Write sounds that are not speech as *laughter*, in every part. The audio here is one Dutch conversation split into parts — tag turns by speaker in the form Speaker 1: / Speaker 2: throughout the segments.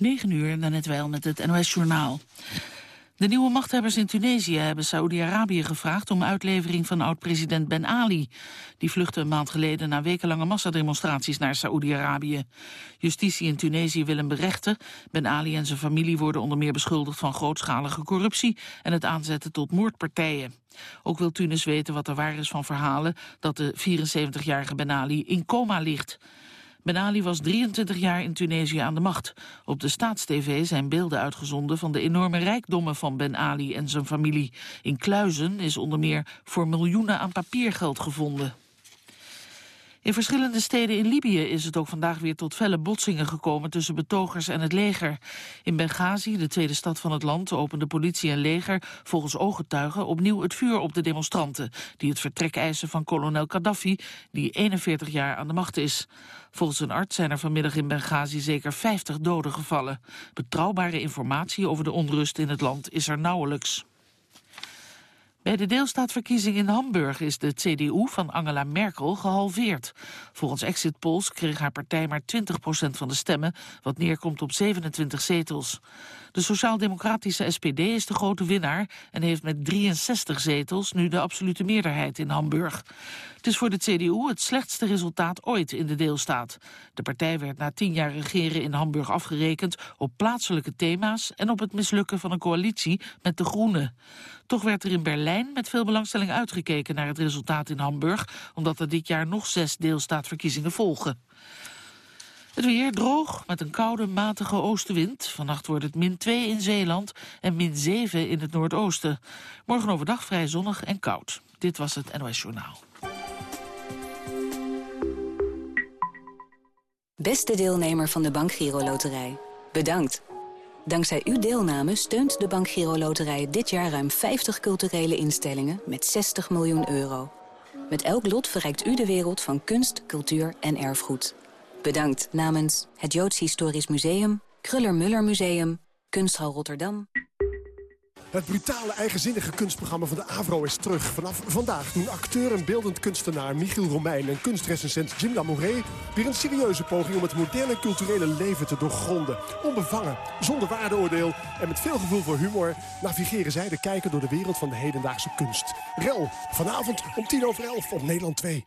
Speaker 1: 9 uur, net wel met het NOS-journaal. De nieuwe machthebbers in Tunesië hebben Saoedi-Arabië gevraagd om uitlevering van oud-president Ben Ali. Die vluchtte een maand geleden na wekenlange massademonstraties naar Saoedi-Arabië. Justitie in Tunesië wil hem berechten. Ben Ali en zijn familie worden onder meer beschuldigd van grootschalige corruptie en het aanzetten tot moordpartijen. Ook wil Tunis weten wat er waar is van verhalen dat de 74-jarige Ben Ali in coma ligt. Ben Ali was 23 jaar in Tunesië aan de macht. Op de staatstv zijn beelden uitgezonden van de enorme rijkdommen van Ben Ali en zijn familie. In Kluizen is onder meer voor miljoenen aan papiergeld gevonden. In verschillende steden in Libië is het ook vandaag weer tot felle botsingen gekomen tussen betogers en het leger. In Benghazi, de tweede stad van het land, opende politie en leger volgens ooggetuigen opnieuw het vuur op de demonstranten, die het vertrek eisen van kolonel Gaddafi, die 41 jaar aan de macht is. Volgens een arts zijn er vanmiddag in Benghazi zeker 50 doden gevallen. Betrouwbare informatie over de onrust in het land is er nauwelijks. Bij de deelstaatverkiezing in Hamburg is de CDU van Angela Merkel gehalveerd. Volgens exit polls kreeg haar partij maar 20% van de stemmen, wat neerkomt op 27 zetels. De sociaal-democratische SPD is de grote winnaar en heeft met 63 zetels nu de absolute meerderheid in Hamburg. Het is voor de CDU het slechtste resultaat ooit in de deelstaat. De partij werd na tien jaar regeren in Hamburg afgerekend op plaatselijke thema's en op het mislukken van een coalitie met de Groenen. Toch werd er in Berlijn met veel belangstelling uitgekeken naar het resultaat in Hamburg, omdat er dit jaar nog zes deelstaatverkiezingen volgen. Het weer droog, met een koude, matige oostenwind. Vannacht wordt het min 2 in Zeeland en min 7 in het noordoosten. Morgen overdag vrij zonnig en koud. Dit was het NOS Journaal.
Speaker 2: Beste deelnemer van de Bank Giro Loterij, bedankt. Dankzij uw deelname steunt de Bank Giro Loterij dit jaar ruim 50 culturele instellingen met 60 miljoen euro. Met elk lot verrijkt u de wereld van kunst, cultuur en erfgoed. Bedankt namens het Joods Historisch Museum, Kruller-Müller Museum, Kunsthal Rotterdam.
Speaker 3: Het brutale, eigenzinnige kunstprogramma van de AVRO is terug. Vanaf vandaag doen acteur en beeldend kunstenaar Michiel Romein... en kunstrecensent Jim Lamouret weer een serieuze poging... om het moderne culturele leven te doorgronden. Onbevangen, zonder waardeoordeel en met veel gevoel voor humor... navigeren zij de kijker door de wereld van de hedendaagse kunst. Rel, vanavond om tien over elf op Nederland 2.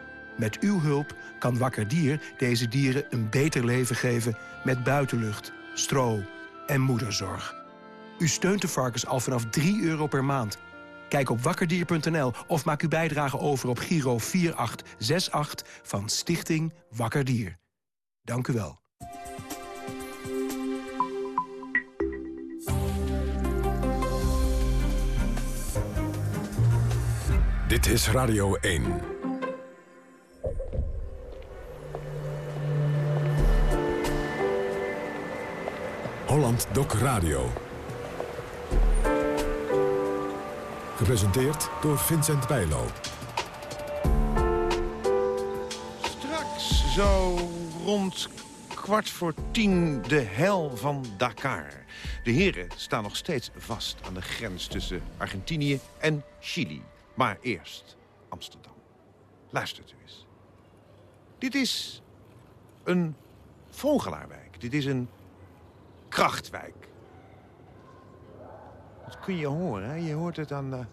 Speaker 4: Met uw hulp kan Wakker Dier deze dieren een beter leven geven... met buitenlucht, stro en moederzorg. U steunt de varkens al vanaf 3 euro per maand. Kijk op wakkerdier.nl of maak uw bijdrage over op Giro 4868 van Stichting Wakker Dier. Dank u wel.
Speaker 5: Dit is Radio 1. Holland Doc Radio. Gepresenteerd door Vincent Bijlo.
Speaker 6: Straks zo rond kwart voor tien de hel van Dakar. De heren staan nog steeds vast aan de grens tussen Argentinië en Chili. Maar eerst Amsterdam. Luistert u eens. Dit is een vogelaarwijk. Dit is een krachtwijk. Dat kun je horen. Hè? Je hoort het aan de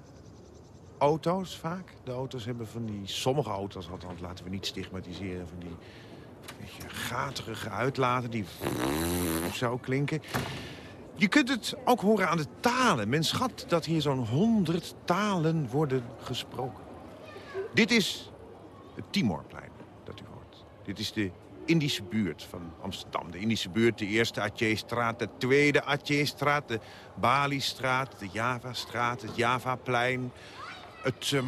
Speaker 6: auto's vaak. De auto's hebben van die... Sommige auto's, althans laten we niet stigmatiseren... van die beetje gaterige uitlaten die *laughs* zo klinken. Je kunt het ook horen aan de talen. Men schat dat hier zo'n honderd talen worden gesproken. Dit is het Timorplein dat u hoort. Dit is de Indische buurt van Amsterdam. De Indische buurt, de eerste Atje-straat, de tweede Atje-straat... de Bali-straat, de Java-straat, het Javaplein... het uh,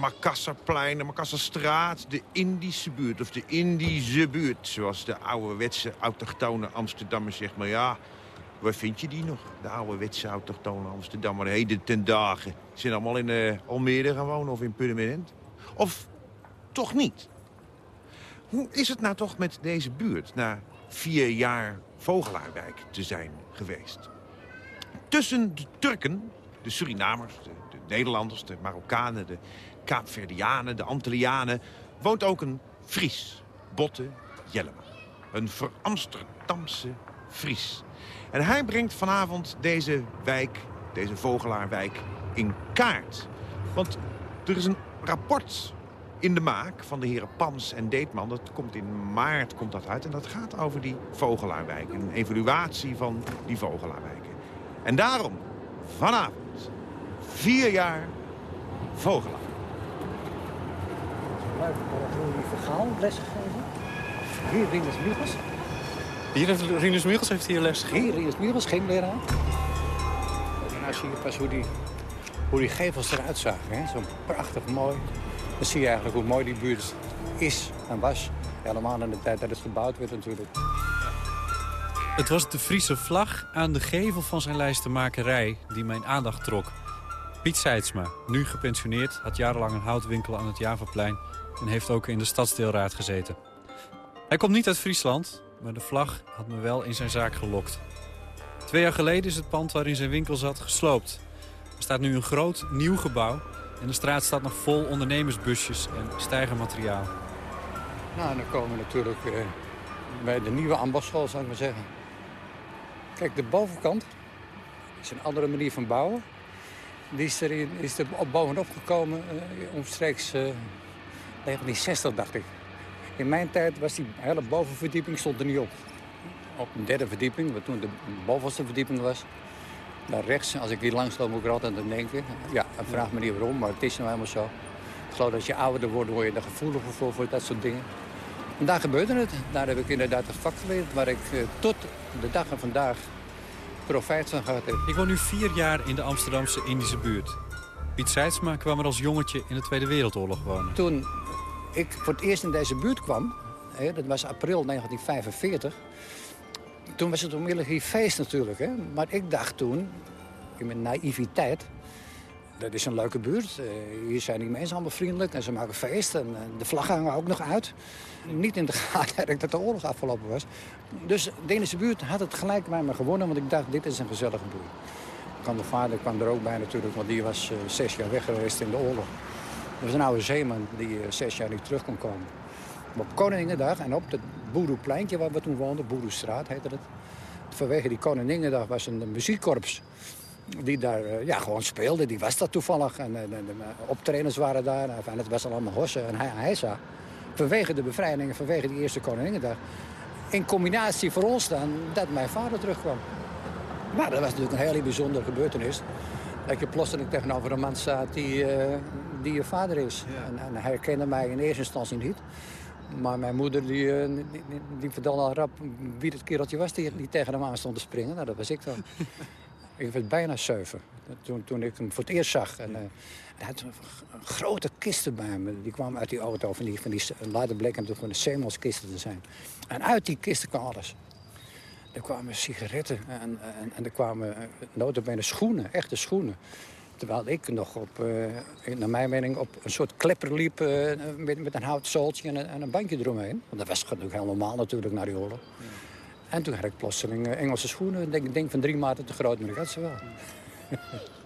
Speaker 6: de Makassarstraat, de Indische buurt... of de Indische buurt, zoals de ouderwetse autochtone Amsterdammers zeggen. Maar ja, waar vind je die nog? De ouderwetse autochtone Amsterdammer, heden ten dagen. Ze zijn allemaal in uh, Almere gaan wonen of in Purmerend. Of toch niet? Hoe is het nou toch met deze buurt na vier jaar Vogelaarwijk te zijn geweest? Tussen de Turken, de Surinamers, de, de Nederlanders, de Marokkanen, de Kaapverdianen, de Antillianen... woont ook een Fries, Botte Jellema. Een veramsterdamse Fries. En hij brengt vanavond deze wijk, deze Vogelaarwijk, in kaart. Want er is een rapport in de maak van de heren Pams en Deetman. Dat komt in maart komt dat uit. En dat gaat over die Vogelaarwijk. Een evaluatie van die Vogelaarwijken. En daarom, vanavond, vier jaar Vogelaar.
Speaker 7: Leuk, verhaal lesgegeven. Hier Rinus Michels.
Speaker 8: Hier heeft Rinus Michels heeft hier les gegeven?
Speaker 7: Hier Rinus Michels, geen leraar. En nou zie je pas hoe die, hoe die gevels eruit zagen. Zo prachtig mooi. Dan zie je eigenlijk hoe mooi die buurt is en was. Helemaal in de tijd dat het gebouwd werd natuurlijk.
Speaker 8: Het was de Friese vlag aan de gevel van zijn lijstenmakerij die mijn aandacht trok. Piet Seidsma, nu gepensioneerd, had jarenlang een houtwinkel aan het Javaplein... en heeft ook in de stadsdeelraad gezeten. Hij komt niet uit Friesland, maar de vlag had me wel in zijn zaak gelokt. Twee jaar geleden is het pand waarin zijn winkel zat gesloopt. Er staat nu een groot, nieuw gebouw en de straat staat nog vol ondernemersbusjes en stijgermateriaal.
Speaker 7: Nou, dan komen we natuurlijk uh, bij de nieuwe ambasschool, zou ik maar zeggen. Kijk, de bovenkant is een andere manier van bouwen. Die is er, is er op bovenop gekomen uh, omstreeks uh, 1960, dacht ik. In mijn tijd was die hele bovenverdieping stond er niet op. Op een derde verdieping, wat toen de bovenste verdieping was. Daar rechts, als ik hier langs loop, moet ik er altijd aan denken. Ja, vraag me niet waarom, maar het is nou helemaal zo. Ik geloof dat als je ouder wordt, word je er gevoeliger voor, voor dat soort dingen. En daar gebeurde het. Daar heb ik inderdaad een vak geleerd waar ik eh, tot de dag van vandaag profijt van gehad heb.
Speaker 8: Ik woon nu vier jaar in de Amsterdamse Indische buurt. Piet Seidsma kwam er als jongetje in de Tweede Wereldoorlog wonen.
Speaker 7: Toen ik voor het eerst in deze buurt kwam, hè, dat was april 1945... toen was het onmiddellijk hier feest natuurlijk. Hè? Maar ik dacht toen, in mijn naïviteit... dat is een leuke buurt. Uh, hier zijn die mensen allemaal vriendelijk en ze maken feest. En de vlaggen hangen ook nog uit. Niet in de *laughs* gaten dat de oorlog afgelopen was. Dus de buurt had het gelijk bij me gewonnen... want ik dacht, dit is een gezellige buurt. Mijn vader kwam er ook bij natuurlijk, want die was uh, zes jaar weg geweest in de oorlog. Dat was een oude zeeman die uh, zes jaar niet terug kon komen. Op Koninginnedag en op het Boeroepleintje waar we toen woonden, Boeroestraat heette het. Vanwege die Koninginnedag was een, muziekkorps die daar uh, ja, gewoon speelde. Die was dat toevallig. En, en, en de optredens waren daar. En het was allemaal hossen en heisa. Vanwege de bevrijding vanwege die eerste Koninginnedag. In combinatie voor ons dan dat mijn vader terugkwam. Maar dat was natuurlijk een hele bijzondere gebeurtenis. Dat je plotseling tegenover een man staat die, uh, die je vader is. Ja. En, en, hij herkende mij in eerste instantie niet. Maar mijn moeder die, uh, die, die, die vertelde al rap wie het kereltje was die, die tegen hem aan stond te springen. Nou, dat was ik dan. *laughs* ik werd bijna zeven toen, toen ik hem voor het eerst zag. En, uh, hij had een grote kisten bij me. Die kwamen uit die auto. Van die, van die, later bleek hem toch een Seemanskisten te zijn. En uit die kisten kwam alles. Er kwamen sigaretten en, en, en er kwamen notabene schoenen, echte schoenen. Terwijl ik nog op, uh, naar mijn mening, op een soort klepper liep uh, met, met een houten zooltje en een, en een bankje eromheen. Want dat was natuurlijk heel normaal natuurlijk naar die oorlog. Ja. En toen had ik plotseling uh, Engelse schoenen. Ik denk, denk van drie maten te groot, maar ik had ze wel. *laughs*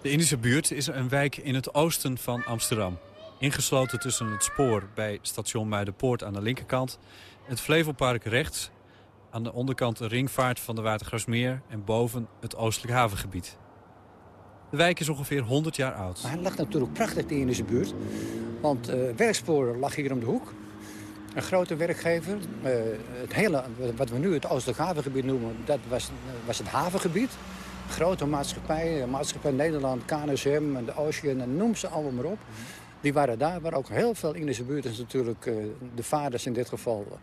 Speaker 8: De Indische buurt is een wijk in het oosten van Amsterdam. Ingesloten tussen het spoor bij station Muidenpoort aan de linkerkant... het Flevolpark rechts aan de onderkant een ringvaart van de Watergraafsmeer... en boven het oostelijk havengebied. De wijk is ongeveer 100 jaar oud.
Speaker 7: Maar hij lag natuurlijk prachtig in deze buurt. Want uh, Werkspoor lag hier om de hoek. Een grote werkgever. Uh, het hele, wat we nu het oostelijk havengebied noemen, dat was, was het havengebied. grote maatschappijen, Maatschappij Nederland, KNSM en de Ocean, en noem ze allemaal maar op. Die waren daar, waar ook heel veel Indische buurters natuurlijk, de vaders in dit geval,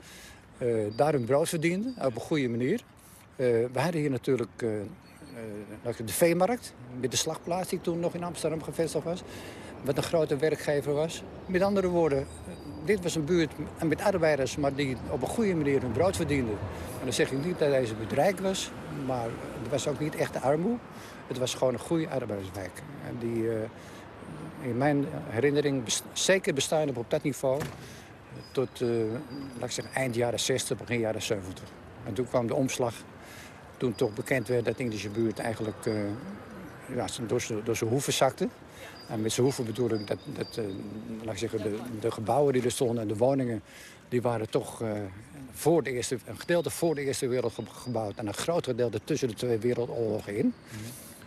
Speaker 7: daar hun brood verdienden, op een goede manier. Uh, we hadden hier natuurlijk de veemarkt, met de slagplaats die toen nog in Amsterdam gevestigd was. Wat een grote werkgever was. Met andere woorden, dit was een buurt met arbeiders, maar die op een goede manier hun brood verdienden. En dan zeg ik niet dat deze buurt rijk was, maar het was ook niet echt de armoede. Het was gewoon een goede arbeiderswijk. En die uh, in mijn herinnering zeker bestaan op dat niveau tot uh, laat ik eind jaren 60, begin jaren 70. En toen kwam de omslag. Toen toch bekend werd dat de Indische buurt eigenlijk uh, ja, door zijn hoeven zakte. En met z'n hoeven bedoel ik dat, dat uh, laat ik zeggen, de, gebouwen die er stonden en de woningen... die waren toch uh, voor de eerste, een gedeelte voor de Eerste Wereldoorlog gebouwd... en een groot gedeelte tussen de twee wereldoorlogen in.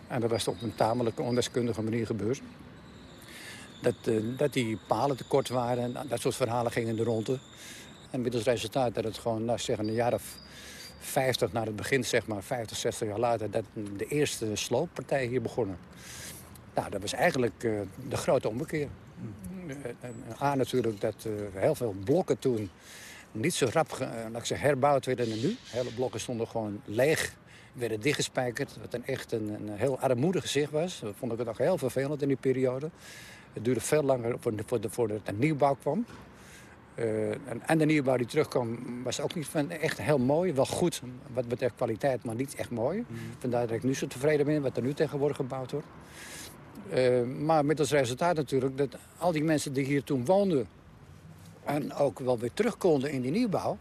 Speaker 7: En dat was op een tamelijk ondeskundige manier gebeurd. Dat, dat die palen tekort waren en dat soort verhalen gingen de ronde. En met als resultaat dat het gewoon, nou, zeg, een jaar of 50 na het begin, zeg maar, 50, 60 jaar later... dat de eerste slooppartij hier begonnen. Nou, dat was eigenlijk uh, de grote ommekeer. Uh, A natuurlijk dat heel veel blokken toen niet zo rap laat ik herbouwd werden dan nu. Hele blokken stonden gewoon leeg, werden dichtgespijkerd. Wat een echt een, heel armoedig gezicht was. Dat vond ik het ook heel vervelend in die periode. Het duurde veel langer voordat voor voor de nieuwbouw kwam. Uh, en, en, de nieuwbouw die terugkwam was ook niet van echt heel mooi. Wel goed wat betreft kwaliteit, maar niet echt mooi. Mm. Vandaar dat ik nu zo tevreden ben wat er nu tegenwoordig gebouwd wordt. Uh, maar met als resultaat natuurlijk dat al die mensen die hier toen woonden... en ook wel weer terug konden in die nieuwbouw...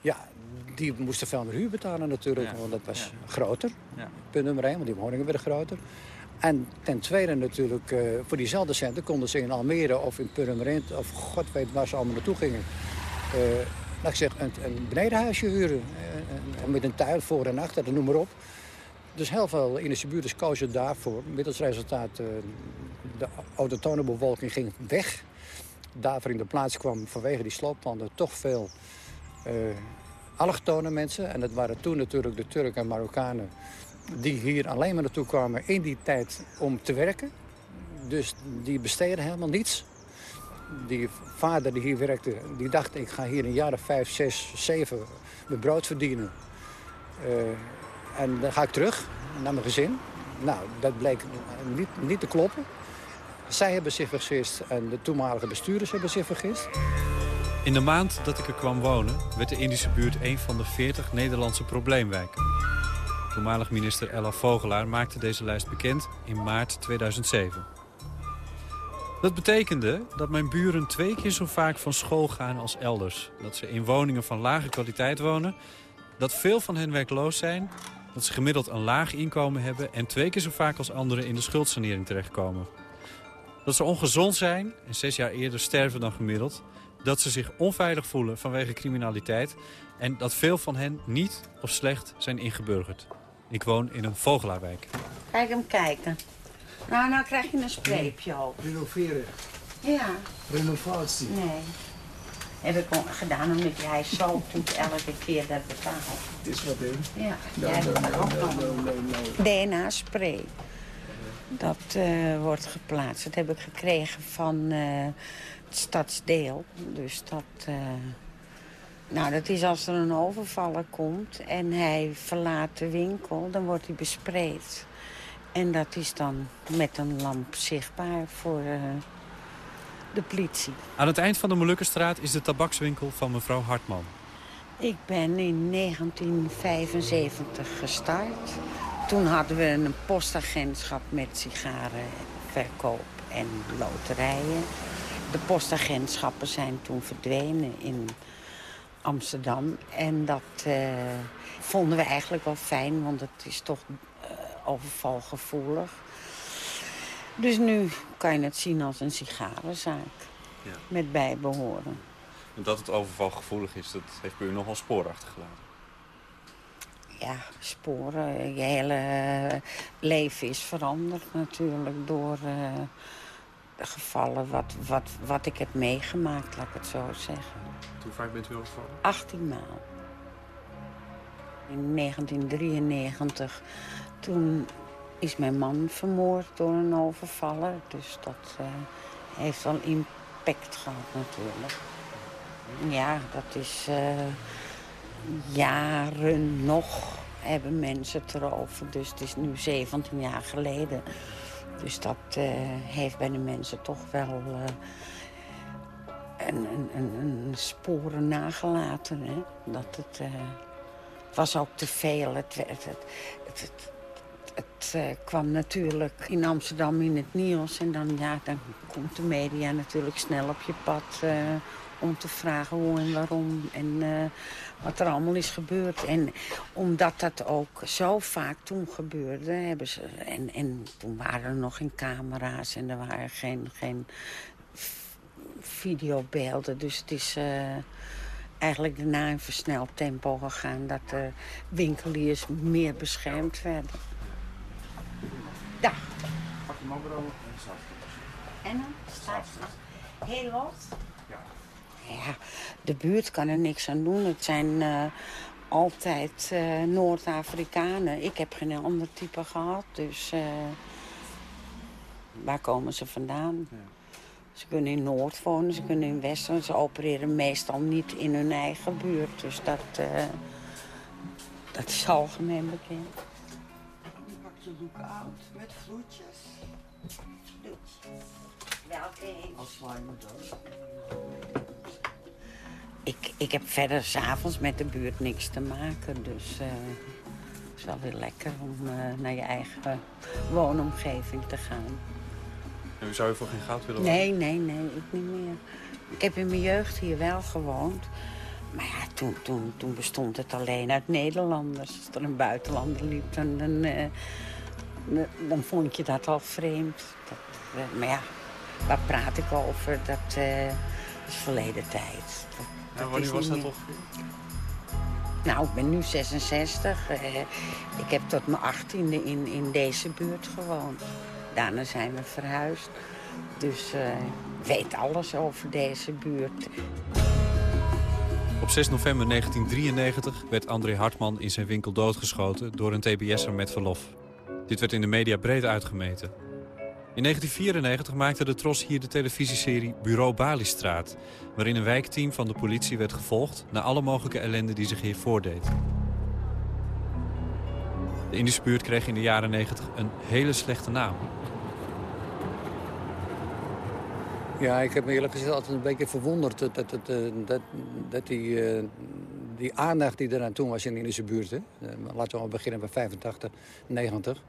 Speaker 7: ja, die moesten veel meer huur betalen natuurlijk, want dat was ja. groter. Ja. Punt nummer één, want die woningen werden groter. En ten tweede natuurlijk, uh, voor diezelfde centen konden ze in Almere of in Purmerend... of god weet waar ze allemaal naartoe gingen... Uh, laat ik zeggen, een, een benedenhuisje huren. Uh, met een tuin voor en achter, noem maar op. Dus heel veel Indische buurters kozen daarvoor. Met als resultaat de autotone bewolking ging weg. Daarvoor in de plaats kwam vanwege die slooppanden toch veel allochtone mensen. En dat waren toen natuurlijk de Turken en Marokkanen... die hier alleen maar naartoe kwamen in die tijd om te werken. Dus die besteden helemaal niets. Die vader die hier werkte, die dacht... ik ga hier een jaar of vijf, zes, zeven mijn brood verdienen... Uh, en dan ga ik terug naar mijn gezin. Nou, dat bleek niet, niet te kloppen. Zij hebben zich vergist en de toenmalige bestuurders hebben zich vergist.
Speaker 8: In de maand dat ik er kwam wonen... werd de Indische buurt een van de 40 Nederlandse probleemwijken. Toenmalig minister Ella Vogelaar maakte deze lijst bekend in maart 2007. Dat betekende dat mijn buren twee keer zo vaak van school gaan als elders. Dat ze in woningen van lage kwaliteit wonen. Dat veel van hen werkloos zijn dat ze gemiddeld een laag inkomen hebben... en twee keer zo vaak als anderen in de schuldsanering terechtkomen. Dat ze ongezond zijn en zes jaar eerder sterven dan gemiddeld. Dat ze zich onveilig voelen vanwege criminaliteit. En dat veel van hen niet of slecht zijn ingeburgerd. Ik woon in een vogelaarwijk.
Speaker 9: Kijk hem kijken. Nou, nou krijg je een streepje op.
Speaker 10: Renoveren.
Speaker 9: Ja.
Speaker 10: Renovatie.
Speaker 9: Nee heb ik gedaan omdat jij zo doet elke keer dat betaalt.
Speaker 10: Het is wat in.
Speaker 9: Ja, jij hebt ook nog DNA-spray. Dat uh, wordt geplaatst. Dat heb ik gekregen van uh, het stadsdeel. Dus dat... Uh, nou, dat is als er een overvaller komt en hij verlaat de winkel, dan wordt hij bespreid. En dat is dan met een lamp zichtbaar voor de politie.
Speaker 8: Aan het eind van de Molukkenstraat is de tabakswinkel van mevrouw Hartman.
Speaker 9: Ik ben in 1975 gestart. Toen hadden we een postagentschap met sigarenverkoop en loterijen. De postagentschappen zijn toen verdwenen in Amsterdam. En dat uh, vonden we eigenlijk wel fijn, want het is toch uh, overvalgevoelig. Dus nu kan je het zien als een sigarenzaak. Ja. Met bijbehoren.
Speaker 8: En dat het overvalgevoelig is, dat heeft bij u nogal sporen achtergelaten.
Speaker 9: Ja, sporen. Je hele leven is veranderd natuurlijk door uh, de gevallen wat, wat, wat ik heb meegemaakt, laat ik het zo zeggen.
Speaker 8: Hoe vaak bent u overvallen?
Speaker 9: 18 maal. In 1993, toen is mijn man vermoord door een overvaller. Dus dat uh, heeft wel impact gehad natuurlijk. Ja, dat is uh, jaren nog hebben mensen het erover. Dus het is nu 17 jaar geleden. Dus dat uh, heeft bij de mensen toch wel een, sporen nagelaten. Hè? Dat het, het was ook te veel. Het, het, het, het uh, kwam natuurlijk in Amsterdam in het nieuws. En dan, ja, dan komt de media natuurlijk snel op je pad... Uh, om te vragen hoe en waarom en uh, wat er allemaal is gebeurd. En omdat dat ook zo vaak toen gebeurde... Hebben ze, en, en toen waren er nog geen camera's en er waren geen, geen videobeelden. Dus het is eigenlijk daarna in versneld tempo gegaan... dat de winkeliers meer beschermd werden. Dag.
Speaker 10: Pak hem ook erover en zacht.
Speaker 9: En dan? Straks. Heel wat? Ja. Ja, de buurt kan er niks aan doen. Het zijn uh, altijd uh, Noord-Afrikanen. Ik heb geen ander type gehad, dus uh, waar komen ze vandaan? Ja. Ze kunnen in Noord wonen, ze kunnen in West wonen. Ze opereren meestal niet in hun eigen buurt. Dus dat, dat is algemeen bekend
Speaker 10: de lookout met vloedjes.
Speaker 9: Vloedjes. Welke
Speaker 10: Als slime dan.
Speaker 9: Ik, ik heb verder s'avonds met de buurt niks te maken. Dus uh, het is wel weer lekker om uh, naar je eigen woonomgeving te gaan.
Speaker 8: En zou je voor geen goud willen
Speaker 9: wonen? Nee, nee, nee, ik niet meer. Ik heb in mijn jeugd hier wel gewoond. Maar ja, toen, toen, toen bestond het alleen uit Nederlanders. Als er een buitenlander liep, dan, dan, uh, dan vond je dat al vreemd. Dat, uh, maar ja, waar praat ik over? Dat uh, is verleden tijd. Dat,
Speaker 8: ja, wanneer was dat toch?
Speaker 9: Nou, ik ben nu 66. ik heb tot mijn achttiende in, in deze buurt gewoond. Daarna zijn we verhuisd. Dus ik weet alles over deze buurt.
Speaker 8: Op 6 november 1993 werd André Hartman in zijn winkel doodgeschoten door een tbs'er met verlof. Dit werd in de media breed uitgemeten. In 1994 maakte de Tros hier de televisieserie Bureau Baliestraat... waarin een wijkteam van de politie werd gevolgd... naar alle mogelijke ellende die zich hier voordeed. De Indische buurt kreeg in de jaren 90 een hele slechte naam.
Speaker 7: Ja, ik heb me eerlijk gezegd altijd een beetje verwonderd... dat, dat, dat, dat die, uh, die aandacht die er aan toen was in de Indische buurt... Uh, laten we beginnen bij 85, 90...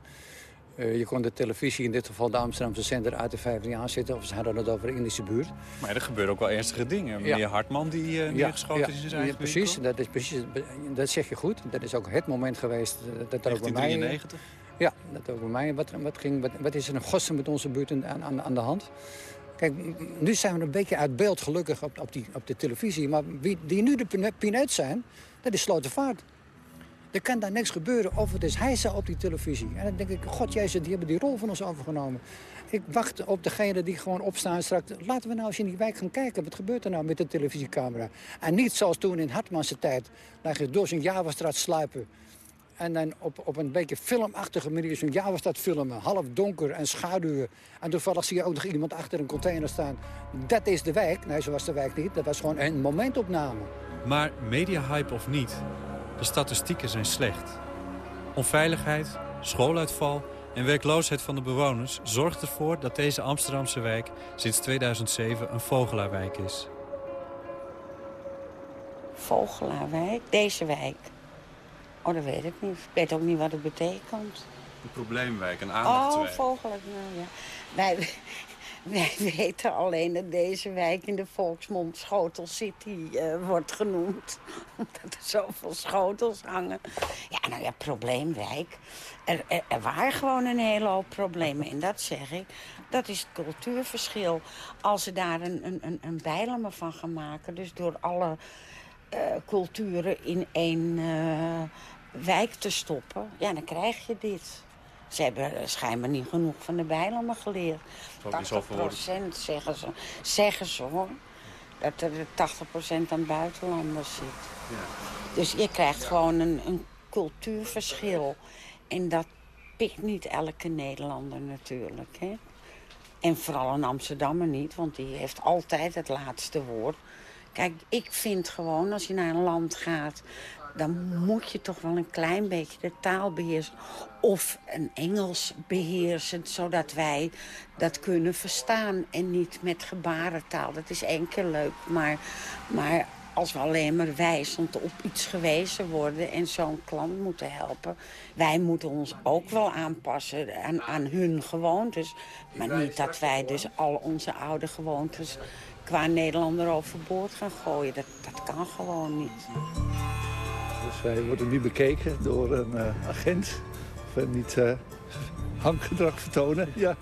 Speaker 7: Uh, je kon de televisie, in dit geval de Amsterdamse zender, uit de 15 jaar zitten. Of ze hadden het over de Indische buurt.
Speaker 8: Maar er gebeuren ook wel ernstige dingen. Meneer ja. Hartman die uh, neergeschoten ja, is in zijn eigen
Speaker 7: precies, dat is precies. Dat zeg je goed. Dat is ook het moment geweest dat er ook bij mij...
Speaker 8: 1993?
Speaker 7: Ja, dat ook bij mij. Wat, wat, ging, wat, wat is er een gossen met onze buurt aan, aan, aan de hand? Kijk, nu zijn we een beetje uit beeld gelukkig op, op, die, op de televisie. Maar wie, die nu de pineut zijn, dat is Slotervaart. Er kan daar niks gebeuren of het is hijsa op die televisie. En dan denk ik, god jezus, die hebben die rol van ons overgenomen. Ik wacht op degene die gewoon opstaan straks. Laten we nou eens in die wijk gaan kijken. Wat gebeurt er nou met de televisiecamera? En niet zoals toen in Hartmanse tijd. Dat je door zo'n Javastraat sluipen. En dan op, op een beetje filmachtige manier zo'n Java-stad filmen. Half donker en schaduwen. En toevallig zie je ook nog iemand achter een container staan. Dat is de wijk. Nee, zo was de wijk niet. Dat was gewoon een momentopname.
Speaker 8: Maar mediahype of niet, de statistieken zijn slecht. Onveiligheid, schooluitval en werkloosheid van de bewoners... zorgt ervoor dat deze Amsterdamse wijk sinds 2007 een vogelaarwijk is.
Speaker 9: Vogelaarwijk? Deze wijk? Oh, dat weet ik niet. Ik weet ook niet wat het betekent.
Speaker 8: Een probleemwijk, een aandachtswijk.
Speaker 9: Oh, vogelijk, nou ja. Wij, *laughs* wij weten alleen dat deze wijk in de volksmond Schotel City uh, wordt genoemd. *laughs* Omdat er zoveel schotels hangen. Ja, nou ja, probleemwijk. Er, er, waren gewoon een hele hoop problemen. En dat zeg ik, dat is het cultuurverschil. Als ze daar een, een, een van gaan maken... dus door alle uh, culturen in één... Uh, wijk te stoppen, ja, dan krijg je dit. Ze hebben schijnbaar niet genoeg van de bijlanden geleerd. 80 procent zeggen ze, zeggen ze hoor. Dat er 80 procent aan buitenlanders zit. Ja. Dus je krijgt ja. gewoon een, een cultuurverschil. En dat pikt niet elke Nederlander natuurlijk. Hè? En vooral een Amsterdammer niet, want die heeft altijd het laatste woord. Kijk, ik vind gewoon, als je naar een land gaat... dan moet je toch wel een klein beetje de taal beheersen. Of een Engels beheersen, zodat wij dat kunnen verstaan. En niet met gebarentaal. Dat is één keer leuk, maar, maar als we alleen maar wijzend op iets gewezen worden... en zo'n klant moeten helpen... wij moeten ons ook wel aanpassen aan, aan hun gewoontes. Maar niet dat wij dus al onze oude gewoontes qua Nederlander overboord gaan gooien. Dat, dat kan gewoon niet.
Speaker 11: Dus wij worden nu bekeken door een uh, agent. Of we niet uh, hanggedrag vertonen. Ja.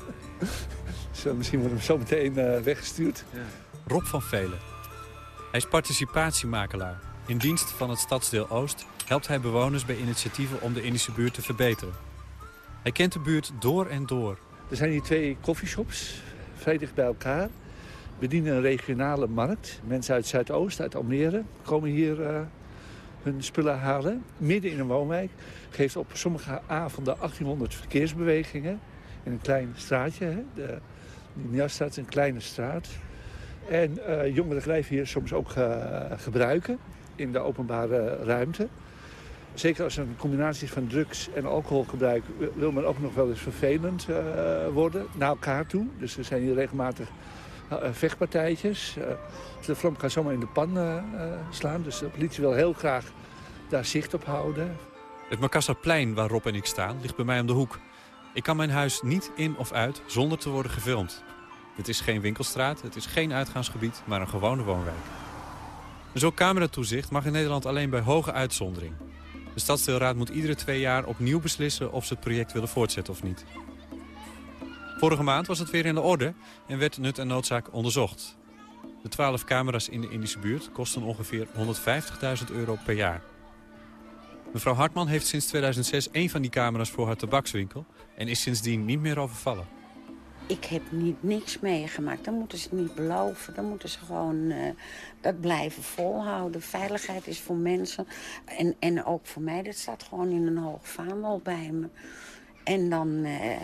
Speaker 11: Dus, uh, misschien worden we zo meteen weggestuurd. Ja.
Speaker 8: Rob van Velen. Hij is participatiemakelaar. In dienst van het stadsdeel Oost helpt hij bewoners bij initiatieven om de Indische buurt te verbeteren. Hij kent de buurt door en door.
Speaker 11: Er zijn hier twee coffeeshops, vrij dicht bij elkaar bedienen een regionale markt. Mensen uit Zuidoost, uit Almere, komen hier uh, spullen halen. Midden in een woonwijk geeft op sommige avonden 1800 verkeersbewegingen. In een klein straatje. Hè. De Nieuwstraat is een kleine straat. En uh, jongeren blijven hier soms ook uh, gebruiken in de openbare ruimte. Zeker als een combinatie van drugs en alcoholgebruik... wil men ook nog wel eens vervelend worden naar elkaar toe. Dus er zijn hier regelmatig eh, vechtpartijtjes. Eh, de vlam kan zomaar in de pan eh, slaan. Dus de politie wil heel graag daar zicht op houden.
Speaker 8: Het Makassarplein waar Rob en ik staan ligt bij mij om de hoek. Ik kan mijn huis niet in of uit zonder te worden gefilmd. Het is geen winkelstraat, het is geen uitgaansgebied, maar een gewone woonwijk. Zo'n cameratoezicht mag in Nederland alleen bij hoge uitzondering. De stadsdeelraad moet iedere twee jaar opnieuw beslissen of ze het project willen voortzetten of niet. Vorige maand was het weer in de orde en werd nut en noodzaak onderzocht. De 12 camera's in de Indische buurt kosten ongeveer 150.000 euro per jaar. Mevrouw Hartman heeft sinds 2006 één van die camera's voor haar tabakswinkel... en is sindsdien niet meer overvallen.
Speaker 9: Ik heb niet, niks meegemaakt. Dan moeten ze niet beloven. Dan moeten ze gewoon uh, dat blijven volhouden. Veiligheid is voor mensen en, en ook voor mij. Dat staat gewoon in een hoog vaandel bij me. En dan... Uh,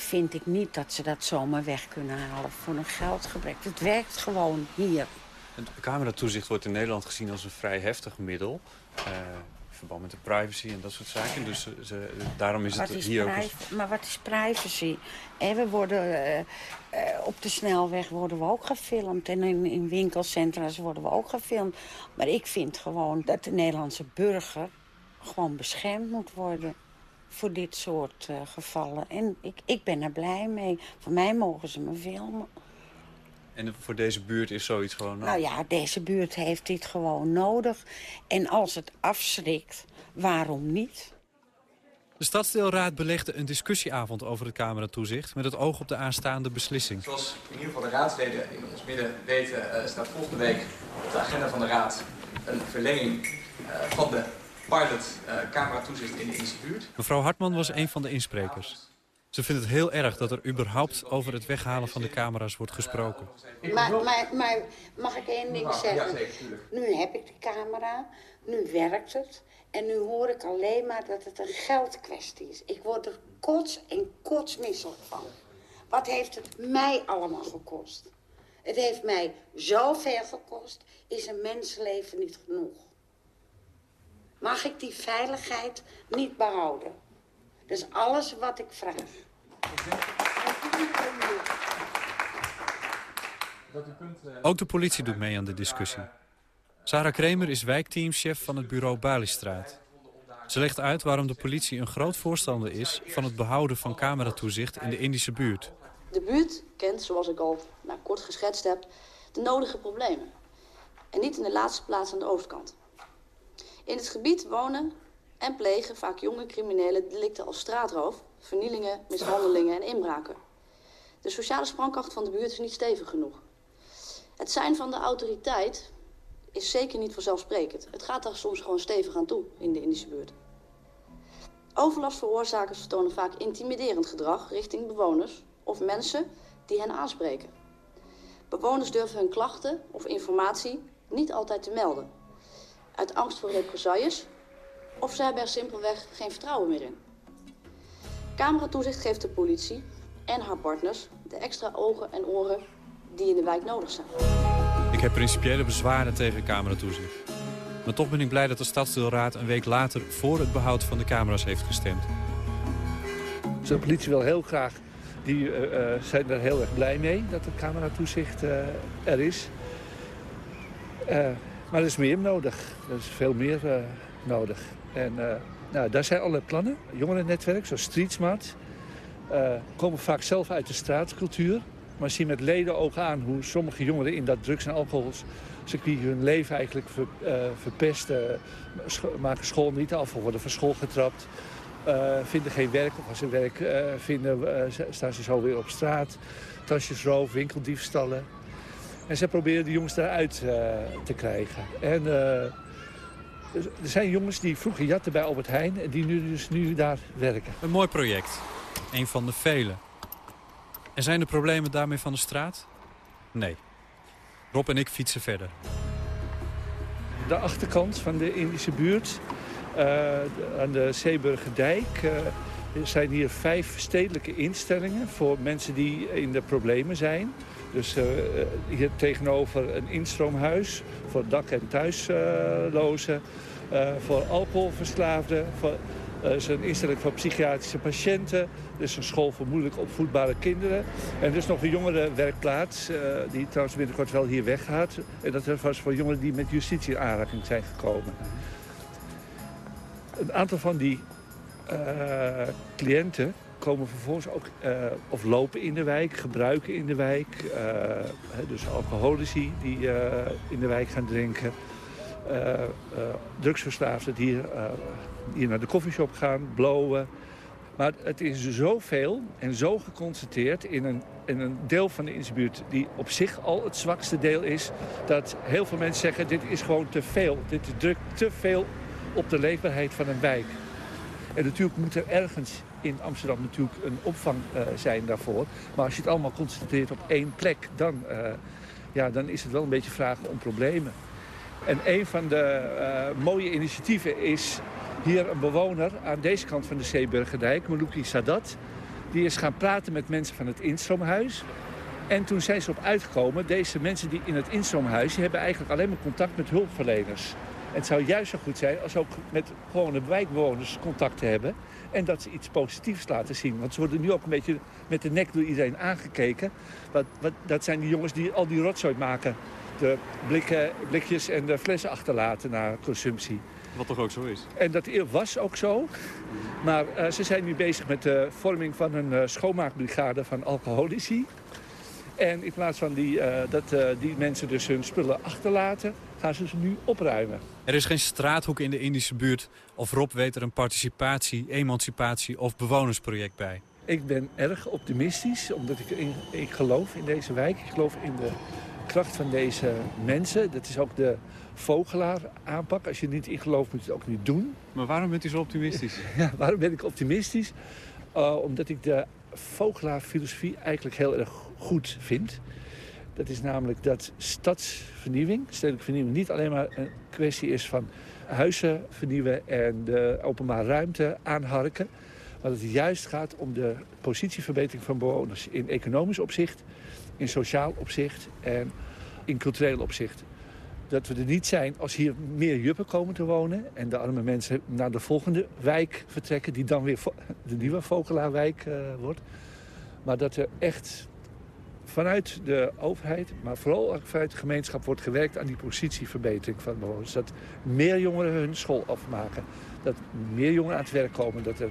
Speaker 9: vind ik niet dat ze dat zomaar weg kunnen halen voor een geldgebrek. Het werkt gewoon hier.
Speaker 8: Het cameratoezicht wordt in Nederland gezien als een vrij heftig middel. Uh, in verband met de privacy en dat soort zaken. Dus ze, daarom is het hier ook...
Speaker 9: Maar wat is privacy? we worden, uh, uh, op de snelweg worden we ook gefilmd. En in, in winkelcentra's worden we ook gefilmd. Maar ik vind gewoon dat de Nederlandse burger gewoon beschermd moet worden voor dit soort uh, gevallen. En ik, ik ben er blij mee. Voor mij mogen ze me filmen.
Speaker 8: En voor deze buurt is zoiets gewoon nodig?
Speaker 9: Nou ja, deze buurt heeft dit gewoon nodig. En als het afschrikt, waarom niet?
Speaker 8: De Stadsdeelraad belegde een discussieavond over het cameratoezicht... met het oog op de aanstaande beslissing.
Speaker 12: Zoals in ieder geval de raadsleden in ons midden weten... Uh, staat volgende week op de agenda van de raad een verlenging uh, van de pilot uh, cameratoezicht in de buurt.
Speaker 8: Mevrouw Hartman was een van de insprekers. Ze vindt het heel erg dat er überhaupt over het weghalen van de camera's wordt gesproken.
Speaker 9: Maar, maar, maar mag ik één ding zeggen? Nu heb ik de camera, nu werkt het. En nu hoor ik alleen maar dat het een geldkwestie is. Ik word er kots en kotsmisselijk van. Wat heeft het mij allemaal gekost? Het heeft mij zoveel gekost, is een mensenleven niet genoeg mag ik die veiligheid niet behouden. Dat is alles wat ik vraag.
Speaker 8: Ook de politie doet mee aan de discussie. Sarah Kremer is wijkteamchef van het bureau Baliestraat. Ze legt uit waarom de politie een groot voorstander is... van het behouden van cameratoezicht in de Indische buurt.
Speaker 13: De buurt kent, zoals ik al nou, kort geschetst heb, de nodige problemen. En niet in de laatste plaats aan de overkant. In het gebied wonen en plegen vaak jonge criminelen delicten als straatroof, vernielingen, mishandelingen en inbraken. De sociale sprankracht van de buurt is niet stevig genoeg. Het zijn van de autoriteit is zeker niet vanzelfsprekend. Het gaat daar soms gewoon stevig aan toe in de Indische buurt. Overlastveroorzakers vertonen vaak intimiderend gedrag richting bewoners of mensen die hen aanspreken. Bewoners durven hun klachten of informatie niet altijd te melden uit angst voor represailles of ze hebben er simpelweg geen vertrouwen meer in. Cameratoezicht geeft de politie en haar partners de extra ogen en oren die in de wijk nodig zijn.
Speaker 8: Ik heb principiële bezwaren tegen cameratoezicht. Maar toch ben ik blij dat de Stadsdeelraad een week later voor het behoud van de camera's heeft gestemd.
Speaker 11: De politie wil heel graag, die uh, zijn er heel erg blij mee dat er cameratoezicht uh, er is. Maar er is meer nodig. Er is veel meer nodig. En nou, daar zijn alle plannen. Jongerennetwerk, zoals Streetsmart, komen vaak zelf uit de straatcultuur. Maar zien met leden ogen aan hoe sommige jongeren in dat drugs- en alcoholcircuit hun leven eigenlijk ver, verpesten. maken school niet af of worden van school getrapt. Vinden geen werk of als ze werk vinden staan ze zo weer op straat. Tasjesroof, winkeldiefstallen. En ze proberen de jongens daaruit te krijgen. En er zijn jongens die vroeger jatten bij Albert Heijn en die nu dus nu daar werken.
Speaker 8: Een mooi project. Een van de vele. En zijn de problemen daarmee van de straat? Nee. Rob en ik fietsen verder.
Speaker 11: De achterkant van de Indische buurt uh, aan de Zeeburgerdijk uh, zijn hier vijf stedelijke instellingen voor mensen die in de problemen zijn. Dus uh, hier tegenover een instroomhuis voor dak- en thuislozen, voor alcoholverslaafden, voor, is een instelling voor psychiatrische patiënten. Er is een school voor moeilijk opvoedbare kinderen. En er is nog een jongerenwerkplaats, die trouwens binnenkort wel hier weggaat. En dat was voor jongeren die met justitie in aanraking zijn gekomen een aantal van die cliënten komen vervolgens ook, uh, of lopen in de wijk, gebruiken in de wijk. Uh, dus alcoholici die in de wijk gaan drinken. drugsverslaafden die hier, naar de koffieshop gaan, blowen. Maar het is zoveel en zo geconcentreerd in een, in een deel van de Innsbuurt... die op zich al het zwakste deel is... dat heel veel mensen zeggen, dit is gewoon te veel. Dit drukt te veel op de leefbaarheid van een wijk. En natuurlijk moet er ergens in Amsterdam natuurlijk een opvang uh, zijn daarvoor. Maar als je het allemaal concentreert op één plek, dan, uh, ja, dan is het wel een beetje vragen om problemen. En een van de uh, mooie initiatieven is hier een bewoner aan deze kant van de Zeeburgerdijk, Malouki Sadat. Die is gaan praten met mensen van het instroomhuis. En toen zijn ze op uitgekomen, deze mensen die in het instroomhuis... die hebben eigenlijk alleen maar contact met hulpverleners. En het zou juist zo goed zijn als ook met gewone wijkbewoners contact te hebben. En dat ze iets positiefs laten zien. Want ze worden nu ook een beetje met de nek door iedereen aangekeken. Wat, wat, dat zijn die jongens die al die rotzooi maken. De blikken, blikjes en de flessen achterlaten na consumptie.
Speaker 8: Wat toch ook zo is.
Speaker 11: En dat was ook zo. Maar uh, ze zijn nu bezig met de vorming van een uh, schoonmaakbrigade van alcoholici. En in plaats van die, uh, dat die mensen dus hun spullen achterlaten gaan ze ze nu opruimen.
Speaker 8: Er is geen straathoek in de Indische buurt of Rob weet er een participatie, emancipatie of bewonersproject bij.
Speaker 11: Ik ben erg optimistisch, omdat ik, in, ik geloof in deze wijk. Ik geloof in de kracht van deze mensen. Dat is ook de vogelaar aanpak. Als je er niet in gelooft, moet je het ook niet doen.
Speaker 8: Maar waarom bent u zo optimistisch? *laughs*
Speaker 11: Ja, waarom ben ik optimistisch? Uh, omdat ik de vogelaarfilosofie eigenlijk heel erg goed vind. Dat is namelijk dat stadsvernieuwing, stedelijke vernieuwing... niet alleen maar een kwestie is van huizen vernieuwen en de openbare ruimte aanharken. Maar dat het juist gaat om de positieverbetering van bewoners in economisch opzicht, in sociaal opzicht en in cultureel opzicht. Dat we er niet zijn als hier meer juppen komen te wonen... en de arme mensen naar de volgende wijk vertrekken... die dan weer de nieuwe Vogelaarwijk uh, wordt. Maar dat er echt vanuit de overheid, maar vooral ook vanuit de gemeenschap... wordt gewerkt aan die positieverbetering van bewoners. Dat meer jongeren hun school afmaken. Dat meer jongeren aan het werk komen. Dat er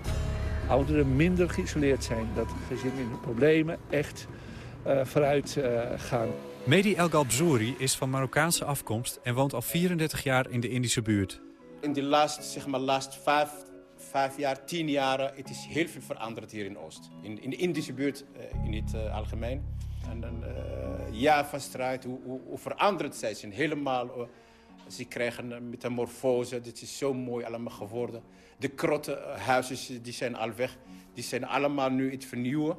Speaker 11: ouderen minder geïsoleerd zijn. Dat gezinnen in de problemen echt uh, vooruit uh, gaan.
Speaker 8: Mehdi El Galbzouri is van Marokkaanse afkomst... en woont al 34 jaar in de Indische buurt.
Speaker 14: In de laatste, zeg maar, laatste vijf, vijf jaar, tien jaren... het is heel veel veranderd hier in Oost. In, in de Indische buurt uh, in het uh, algemeen. En dan uh, Java-straat, hoe, hoe, hoe, veranderd zij zijn. Helemaal, uh, ze krijgen een metamorfose. Dit is zo mooi allemaal geworden. De krottenhuizen die zijn al weg. Die zijn allemaal nu iets vernieuwen.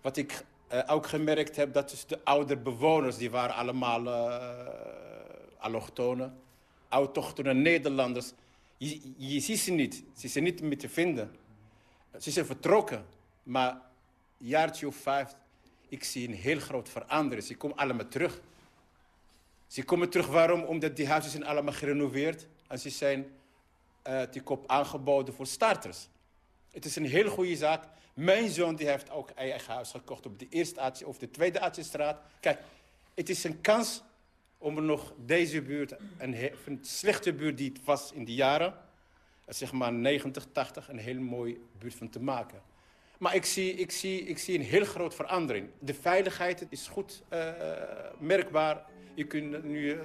Speaker 14: Wat ik uh, ook gemerkt heb, dat is de oude bewoners... die waren allemaal allochtonen, autochtone Nederlanders... Je, je ziet ze niet. Ze zijn niet meer te vinden. Ze zijn vertrokken. Maar een jaartje of vijf, ik zie een heel groot verandering. Ze komen allemaal terug. Ze komen terug waarom? Omdat die huizen zijn allemaal gerenoveerd. En ze zijn uh, te koop aangeboden voor starters. Het is een heel goede zaak. Mijn zoon die heeft ook eigen huis gekocht op de eerste of de tweede Aatjestraat. Kijk, het is een kans om er nog deze buurt, een, een slechte buurt die het was in die jaren, zeg maar 90, 80, een heel mooie buurt van te maken. Maar ik zie, ik zie, ik zie een heel groot verandering. De veiligheid is goed uh, merkbaar. Je kunt nu, uh,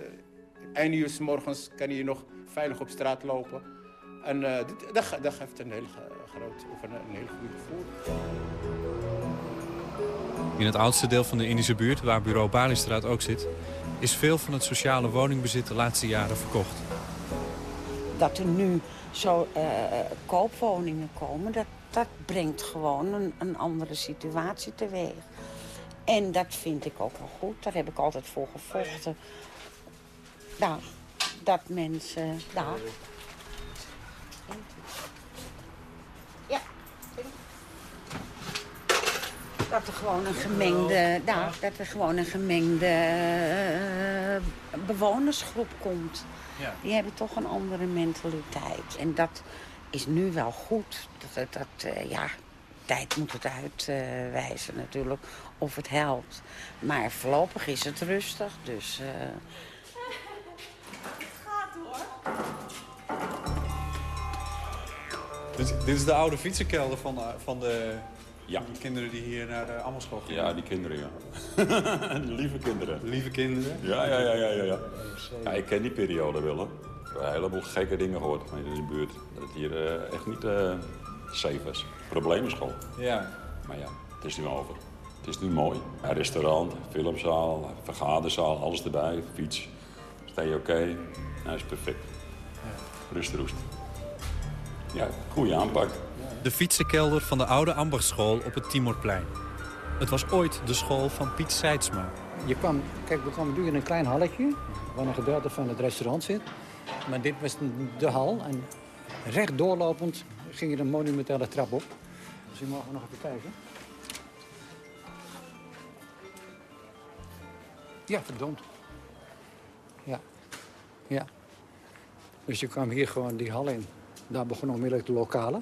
Speaker 14: eind uur morgens kan je nog veilig op straat lopen. En uh, dat, dat geeft een heel groot, of een, een heel goed gevoel.
Speaker 8: In het oudste deel van de Indische buurt, waar bureau Baliestraat ook zit... is veel van het sociale woningbezit de laatste jaren verkocht.
Speaker 9: Dat er nu zo uh, koopwoningen komen, dat, dat brengt gewoon een, een andere situatie teweeg. En dat vind ik ook wel goed. Daar heb ik altijd voor gevochten. Nou, dat mensen daar... Ja. Dat er gewoon een gemengde, daar, dat er gewoon een gemengde uh, bewonersgroep komt. Die hebben toch een andere mentaliteit. En dat is nu wel goed. Dat, dat, dat uh, ja, tijd moet het uitwijzen uh, natuurlijk of het helpt. Maar voorlopig is het rustig, dus... Uh... *laughs*
Speaker 10: Het gaat hoor.
Speaker 8: Dit, dit, is de oude fietsenkelder van de, van de ja. kinderen die hier naar de Ammerschool gaan.
Speaker 15: Ja, die kinderen, ja. *laughs* lieve kinderen.
Speaker 8: Lieve kinderen?
Speaker 15: Ja, ja, ja, ja, ja. ja. ja ik ken die periode wel, hè. Ik heb een heleboel gekke dingen gehoord in de buurt. Dat het hier uh, echt niet uh, safe is. Probleemschool.
Speaker 8: Ja.
Speaker 15: Maar ja, het is nu over. Het is nu mooi. Een restaurant, filmzaal, vergaderzaal, alles erbij. Fiets. Sta je oké? Okay? Nou, is perfect. Ja. Rust, roest. Ja, goede aanpak.
Speaker 8: De fietsenkelder van de oude ambachtschool op het Timorplein. Het was ooit de school van Piet Seidsma.
Speaker 7: Je kwam, kijk, we kwamen nu in een klein halletje... waar een gedeelte van het restaurant zit. Maar dit was de hal. En recht doorlopend ging je een monumentale trap op. Dus hier mogen nog even kijken. Ja, verdomd. Ja. Ja. Dus je kwam hier gewoon die hal in. Daar begon onmiddellijk de lokale.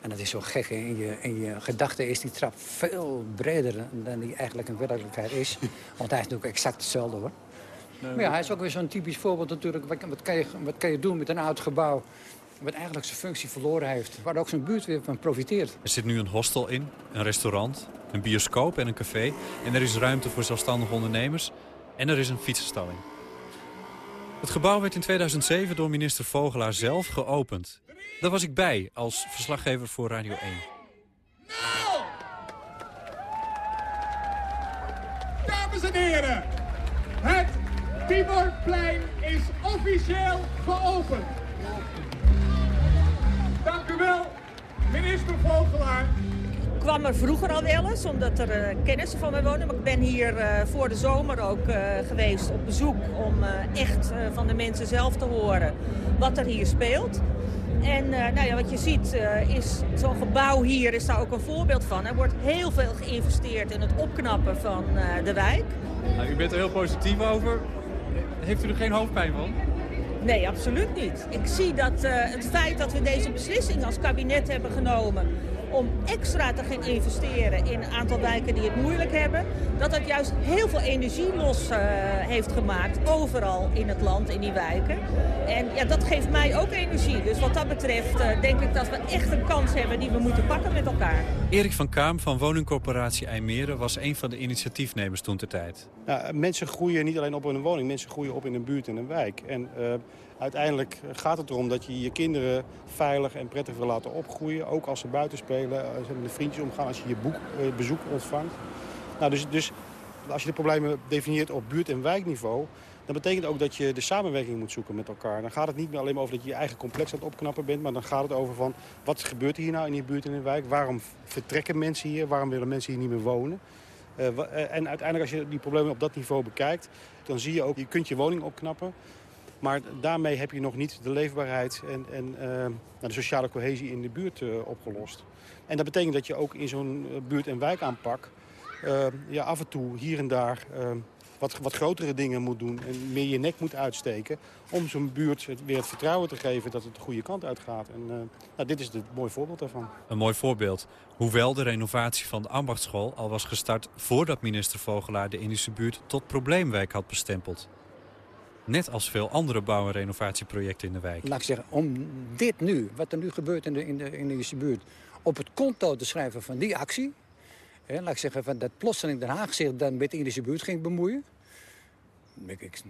Speaker 7: En dat is zo gek. In je, in je gedachten is die trap veel breder dan die eigenlijk in werkelijkheid is. Want hij is natuurlijk exact hetzelfde hoor. Nee, maar ja, hij is ook weer zo'n typisch voorbeeld natuurlijk. Wat, wat, kan je, wat kan je doen met een oud gebouw... wat eigenlijk zijn functie verloren heeft. Waar ook zijn buurt weer van profiteert.
Speaker 8: Er zit nu een hostel in, een restaurant, een bioscoop en een café. En er is ruimte voor zelfstandige ondernemers. En er is een fietsenstalling. Het gebouw werd in 2007 door minister Vogelaar zelf geopend. Daar was ik bij als verslaggever voor Radio 1.
Speaker 16: Nou! Dames en heren, het Timorplein is officieel geopend. Dank u wel, minister Vogelaar.
Speaker 17: Ik kwam er vroeger al wel eens, omdat er uh, kennissen van mij wonen. Maar ik ben hier uh, voor de zomer ook uh, geweest op bezoek... om echt van de mensen zelf te horen wat er hier speelt. En nou ja, wat je ziet is zo'n gebouw hier is daar ook een voorbeeld van. Er wordt heel veel geïnvesteerd in het opknappen van de wijk.
Speaker 8: Nou, u bent er heel positief over. Heeft u er geen hoofdpijn van?
Speaker 17: Nee, absoluut niet. Ik zie dat het feit dat we deze beslissing als kabinet hebben genomen om extra te gaan investeren in een aantal wijken die het moeilijk hebben. Dat dat juist heel veel energie los uh, heeft gemaakt, overal in het land, in die wijken. En ja, dat geeft mij ook energie. Dus wat dat betreft uh, denk ik dat we echt een kans hebben die we moeten pakken met elkaar.
Speaker 8: Erik van Kaam van woningcorporatie IJmeren was een van de initiatiefnemers toen ter tijd.
Speaker 18: Nou, mensen groeien niet alleen op in een woning, mensen groeien op in een buurt en een wijk. En, uh, uiteindelijk gaat het erom dat je je kinderen veilig en prettig wil laten opgroeien. Ook als ze buiten spelen, als ze met vriendjes omgaan, als je je boek, uh, bezoek ontvangt. Nou, dus, dus als je de problemen definieert op buurt- en wijkniveau... dan betekent ook dat je de samenwerking moet zoeken met elkaar. Dan gaat het niet meer alleen maar over dat je je eigen complex aan het opknappen bent... maar dan gaat het over van wat gebeurt hier nou in die buurt en in de wijk? Waarom vertrekken mensen hier? Waarom willen mensen hier niet meer wonen? Uh, en uiteindelijk als je die problemen op dat niveau bekijkt... dan zie je ook, je kunt je woning opknappen... Maar daarmee heb je nog niet de leefbaarheid en, en uh, nou, de sociale cohesie in de buurt uh, opgelost. En dat betekent dat je ook in zo'n buurt- en wijkaanpak... Ja, af en toe hier en daar wat, wat grotere dingen moet doen en meer je nek moet uitsteken... om zo'n buurt weer het vertrouwen te geven dat het de goede kant uitgaat. En nou, dit is een mooi voorbeeld daarvan.
Speaker 8: Een mooi voorbeeld. Hoewel de renovatie van de ambachtschool al was gestart... voordat minister Vogelaar de Indische buurt tot probleemwijk had bestempeld. Net als veel andere bouw- en renovatieprojecten in de wijk.
Speaker 7: Laat ik zeggen, om dit nu, wat er nu gebeurt in de, in de Indische buurt... op het konto te schrijven van die actie... He, laat ik zeggen, van dat plotseling Den Haag zich dan met de Indische buurt ging bemoeien. Ik, ik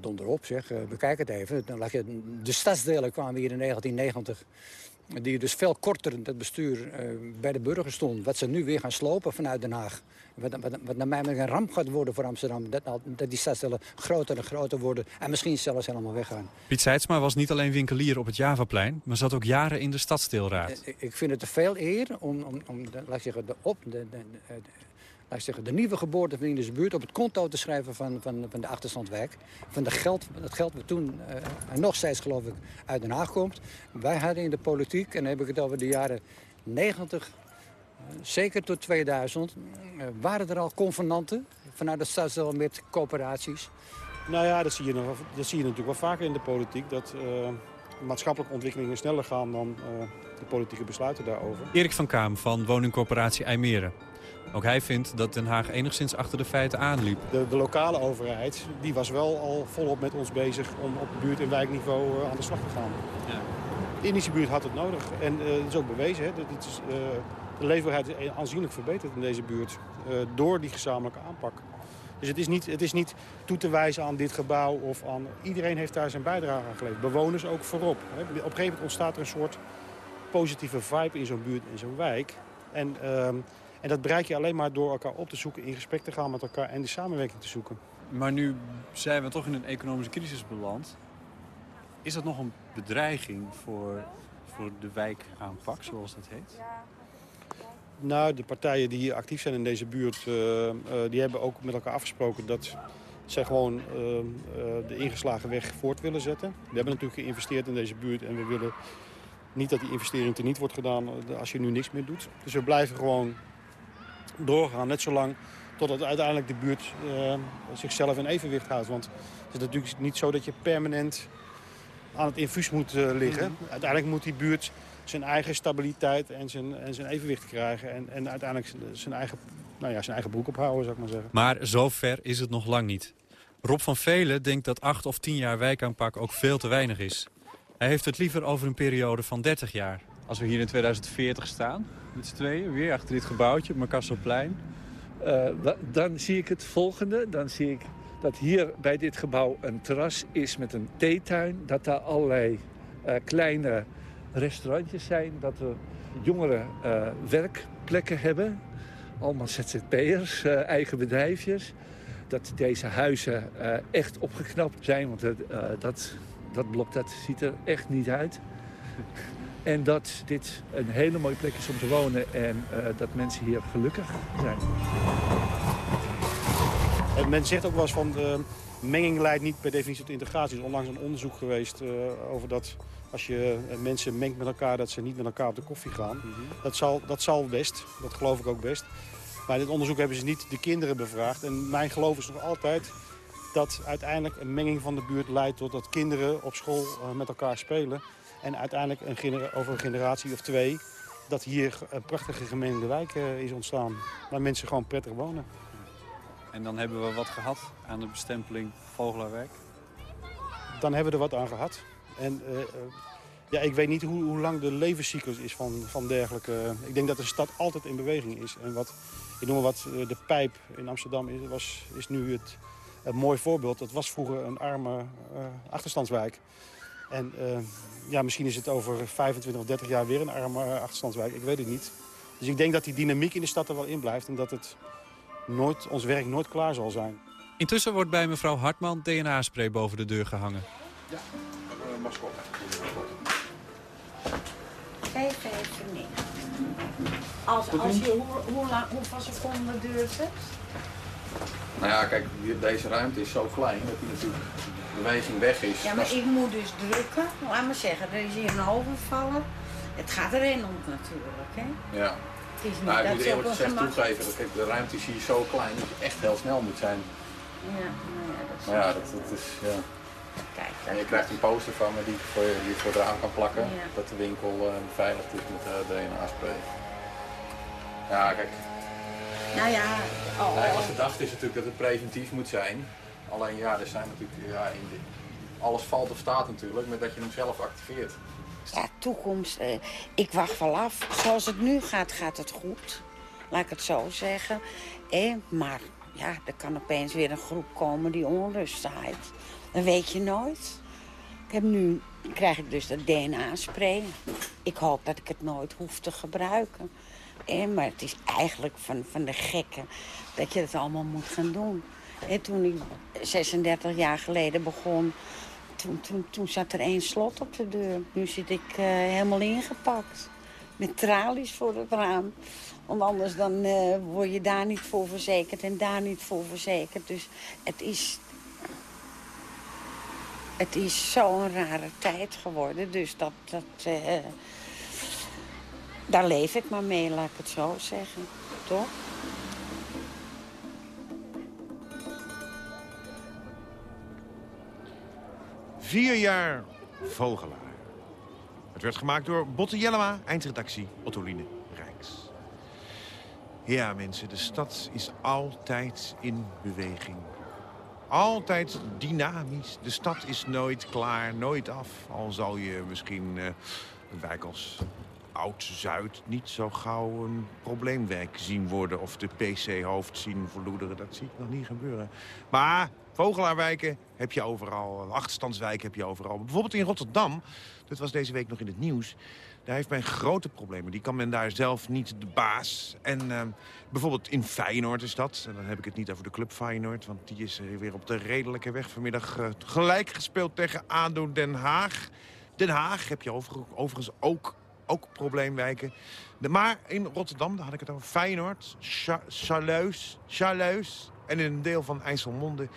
Speaker 7: donder op, zeg, bekijk het even. De stadsdelen kwamen hier in 1990 die dus veel korter het bestuur uh, bij de burger stond. Wat ze nu weer gaan slopen vanuit Den Haag. Wat, wat, wat naar mij een ramp gaat worden voor Amsterdam. Dat, dat die stadsdelen groter en groter worden. En misschien zelfs helemaal weggaan.
Speaker 8: Piet Seidsma was niet alleen winkelier op het Javaplein... maar zat ook jaren in de stadsdeelraad.
Speaker 7: Ik, ik vind het te veel eer om, om, om laat ik zeggen, de, op, de, de, de, laat ik zeggen, de nieuwe geboorte van de buurt op het konto te schrijven van, van, van de achterstandwijk. Van de geld, het geld wat toen uh, en nog steeds geloof ik uit Den Haag komt. Wij hadden in de politiek, en dan heb ik het over de jaren 90, uh, zeker tot 2000, uh, waren er al convenanten vanuit de stadsdeel met coöperaties.
Speaker 18: Nou ja, dat zie je, nog, dat zie je natuurlijk wel vaker in de politiek. Dat maatschappelijke ontwikkelingen sneller gaan dan de politieke besluiten daarover.
Speaker 8: Erik van Kaam van woningcorporatie IJmeren. Ook hij vindt dat Den Haag enigszins achter de feiten aanliep.
Speaker 18: De, de lokale overheid die was wel al volop met ons bezig om op buurt- en wijkniveau uh, aan de slag te gaan. Ja. De Indische buurt had het nodig. En uh, dat is ook bewezen. Hè, dat het is, uh, de leefbaarheid is aanzienlijk verbeterd in deze buurt. door die gezamenlijke aanpak. Dus het is, niet, het is niet toe te wijzen aan dit gebouw of aan... Iedereen heeft daar zijn bijdrage aan geleverd. Bewoners ook voorop. Hè. Op een gegeven moment ontstaat er een soort positieve vibe in zo'n buurt, in zo'n wijk. En... En dat bereik je alleen maar door elkaar op te zoeken, in gesprek te gaan met elkaar en de samenwerking te zoeken.
Speaker 8: Maar nu zijn we toch in een economische crisis beland. Is dat nog een bedreiging voor, voor de wijkaanpak, zoals dat heet?
Speaker 18: Nou, de partijen die hier actief zijn in deze buurt, uh, uh, die hebben ook met elkaar afgesproken dat zij gewoon uh, de ingeslagen weg voort willen zetten. We hebben natuurlijk geïnvesteerd in deze buurt en we willen niet dat die investering teniet wordt gedaan als je nu niks meer doet. Dus we blijven gewoon doorgaan, net zolang totdat uiteindelijk de buurt uh, zichzelf in evenwicht houdt. Want het is natuurlijk niet zo dat je permanent aan het infuus moet uh, liggen. Mm. Uiteindelijk moet die buurt zijn eigen stabiliteit en zijn, en zijn evenwicht krijgen. En, en uiteindelijk zijn eigen, nou ja, zijn eigen broek ophouden, zou ik maar zeggen.
Speaker 8: Maar zover is het nog lang niet. Rob van Velen denkt dat acht of tien jaar wijkaanpak ook veel te weinig is. Hij heeft het liever over een periode van 30 jaar. Als we hier in 2040 staan, met z'n tweeën, weer achter dit gebouwtje, Marcasselplein.
Speaker 11: Uh, dan zie ik het volgende. Dan zie ik dat hier bij dit gebouw een terras is met een theetuin. Dat daar allerlei uh, kleine restaurantjes zijn. Dat we jongeren uh, werkplekken hebben. Allemaal ZZP'ers, eigen bedrijfjes. Dat deze huizen echt opgeknapt zijn. Want dat, dat blok dat ziet er echt niet uit. En dat dit een hele mooie plek is om te wonen en uh, dat mensen hier gelukkig zijn.
Speaker 18: En men zegt ook wel eens van de menging leidt niet per definitie tot integratie. Er is onlangs een onderzoek geweest uh, over dat als je mensen mengt met elkaar... dat ze niet met elkaar op de koffie gaan. Mm -hmm. dat, zal, dat zal best, dat geloof ik ook best. Maar in dit onderzoek hebben ze niet de kinderen bevraagd. En mijn geloof is nog altijd dat uiteindelijk een menging van de buurt leidt... tot dat kinderen op school uh, met elkaar spelen... En uiteindelijk een over een generatie of twee... dat hier een prachtige gemengde wijk uh, is ontstaan. Waar mensen gewoon prettig wonen.
Speaker 8: En dan hebben we wat gehad aan de bestempeling Vogelaarwijk?
Speaker 18: Dan hebben we er wat aan gehad. En uh, uh, ja, ik weet niet hoe, hoe, lang de levenscyclus is van, van dergelijke... ik denk dat de stad altijd in beweging is. En wat, ik noem maar wat, de pijp in Amsterdam is, was, is nu het, een mooi voorbeeld. Dat was vroeger een arme achterstandswijk. En uh, ja, misschien is het over 25 of 30 jaar weer een arme uh, achterstandswijk. Ik weet het niet. Dus ik denk dat die dynamiek in de stad er wel in blijft. En dat het nooit, ons werk nooit klaar zal zijn.
Speaker 8: Intussen wordt bij mevrouw Hartman DNA-spray boven de deur gehangen.
Speaker 10: Ja, uh, mascot.
Speaker 9: 5,95. Als, als je, hoe, hoe, lang, hoeveel seconden duurt het?
Speaker 10: Nou ja, kijk, deze ruimte is zo klein dat die natuurlijk beweging weg is.
Speaker 9: Ja, maar
Speaker 10: is-
Speaker 9: ik moet dus drukken. Laat maar zeggen, er is hier een overvallen. Het gaat erin om natuurlijk, hè.
Speaker 10: Ja.
Speaker 9: Het is niet
Speaker 10: Nou, ik moet eerlijk gezegd toegeven, dat de ruimte is hier zo klein dat je echt heel snel moet zijn.
Speaker 9: Ja, nou ja, dat is...
Speaker 10: Maar ja, dat, dat is, ja.
Speaker 9: Kijk,
Speaker 10: En je krijgt een poster van me die ik voor, die voor het raam kan plakken.
Speaker 9: Ja.
Speaker 10: Dat de winkel eh, beveiligd is met eh, DNA-spray. Ja, kijk.
Speaker 9: Nou ja, oh,
Speaker 10: De hele gedachte is natuurlijk dat het preventief moet zijn. Alleen ja, er zijn natuurlijk, ja, in de, alles valt of staat natuurlijk met dat je hem zelf activeert.
Speaker 9: Ja, toekomst. eh, ik wacht wel af. Zoals het nu gaat, gaat het goed. Laat ik het zo zeggen. Eh, maar ja, er kan opeens weer een groep komen die onrust zaait. Dat weet je nooit. Ik heb nu krijg ik dus dat DNA-spray. Ik hoop dat ik het nooit hoef te gebruiken. Eh, maar het is eigenlijk van, van de gekken dat je het allemaal moet gaan doen. Toen ik 36 jaar geleden begon, toen, toen, toen zat er één slot op de deur. Nu zit ik eh, helemaal ingepakt. Met tralies voor het raam. Want anders dan eh, word je daar niet voor verzekerd en daar niet voor verzekerd. Dus het is... Het is zo'n rare tijd geworden. Dus dat... dat eh, daar leef ik maar mee, laat ik het zo zeggen. Toch?
Speaker 6: Vier jaar Vogelaar. Het werd gemaakt door Botte Jellema, eindredactie Ottoline Rijks. Ja, mensen, de stad is altijd in beweging. Altijd dynamisch. De stad is nooit klaar, nooit af. Al zal je misschien eh, een wijk als Oud-Zuid niet zo gauw een probleemwijk zien worden... of de PC-hoofd zien verloederen. Dat zie ik nog niet gebeuren. Maar Vogelaarwijken heb je overal. Achterstandswijken heb je overal. Bijvoorbeeld in Rotterdam, dat was deze week nog in het nieuws... daar heeft men grote problemen. Die kan men daar zelf niet de baas. En eh, bijvoorbeeld in Feyenoord is dat. En dan heb ik het niet over de club Feyenoord... want die is weer op de redelijke weg vanmiddag eh, gelijk gespeeld tegen ADO Den Haag. Den Haag heb je over- overigens ook, ook probleemwijken. Maar in Rotterdam, daar had ik het over, Feyenoord, Cha- Charleus... en in een deel van IJsselmonde...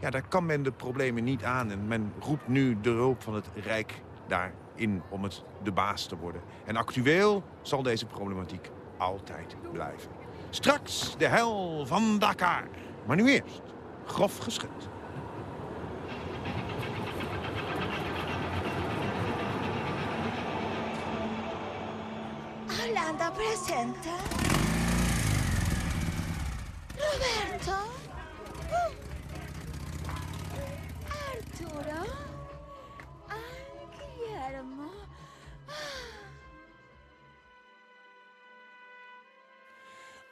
Speaker 6: Ja, daar kan men de problemen niet aan. En men roept nu de hulp van het Rijk daarin om het de baas te worden. En actueel zal deze problematiek altijd blijven. Straks de hel van Dakar. Maar nu eerst grof geschud.
Speaker 19: Orlando presente. Roberto. Ah, Guillermo.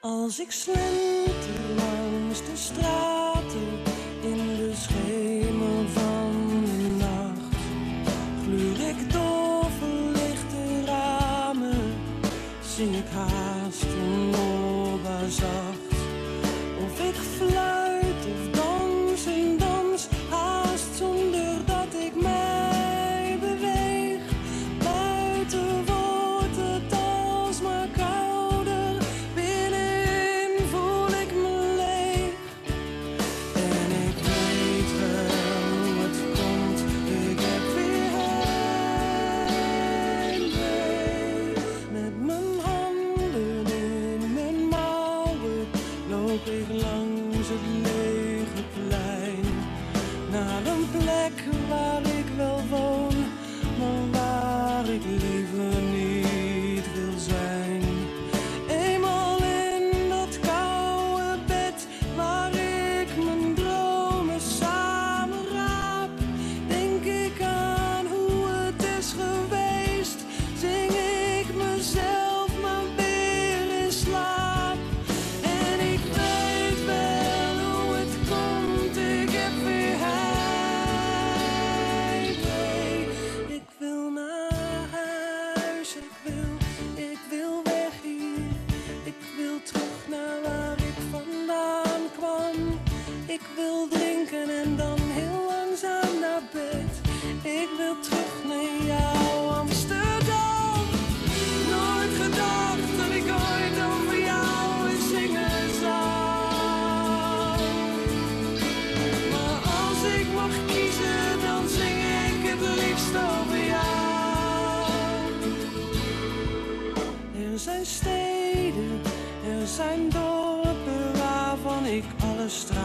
Speaker 20: Als ik slenter langs de straten in de schemer van de nacht, gluur ik door verlichte ramen, zing ik haast zacht. just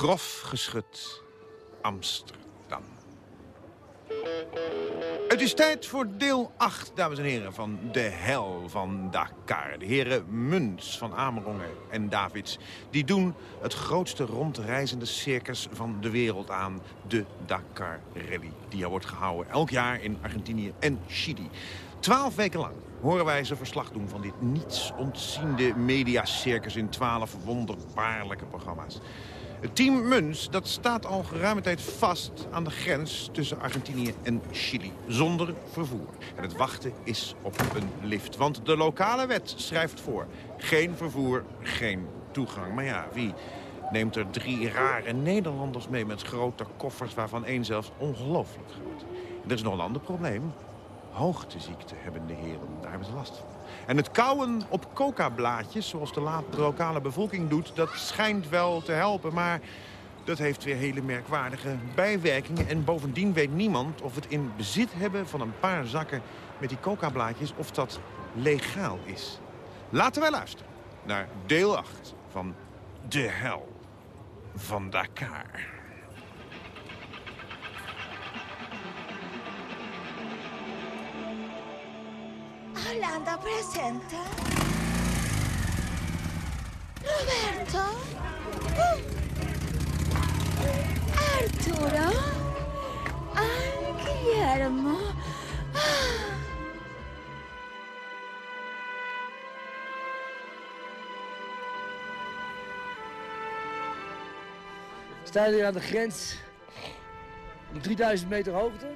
Speaker 6: grof geschud Amsterdam. Het is tijd voor deel 8, dames en heren, van De Hel van Dakar. De heren Muns van Amerongen en Davids... die doen het grootste rondreizende circus van de wereld aan... de Dakar Rally, die wordt gehouden elk jaar in Argentinië en Chili. Twaalf weken lang horen wij ze verslag doen van dit niets ontziende mediacircus... in twaalf wonderbaarlijke programma's. Het team Muns dat staat al geruime tijd vast aan de grens tussen Argentinië en Chili. Zonder vervoer. En het wachten is op een lift. Want de lokale wet schrijft voor. Geen vervoer, geen toegang. Maar ja, wie neemt er drie rare Nederlanders mee met grote koffers... waarvan één zelfs ongelooflijk groot. Er is nog een ander probleem. Hoogteziekte hebben de heren. Daar hebben ze last van. En het kauwen op coca-blaadjes, zoals de lokale bevolking doet... dat schijnt wel te helpen, maar dat heeft weer hele merkwaardige bijwerkingen. En bovendien weet niemand of het in bezit hebben van een paar zakken met die coca-blaadjes... of dat legaal is. Laten wij luisteren naar deel 8 van De Hel van Dakar.
Speaker 19: Orlando presenta. Roberto. Uh. Arturo. Guillermo. Ah.
Speaker 21: We staan hier aan de grens op 3000 meter hoogte.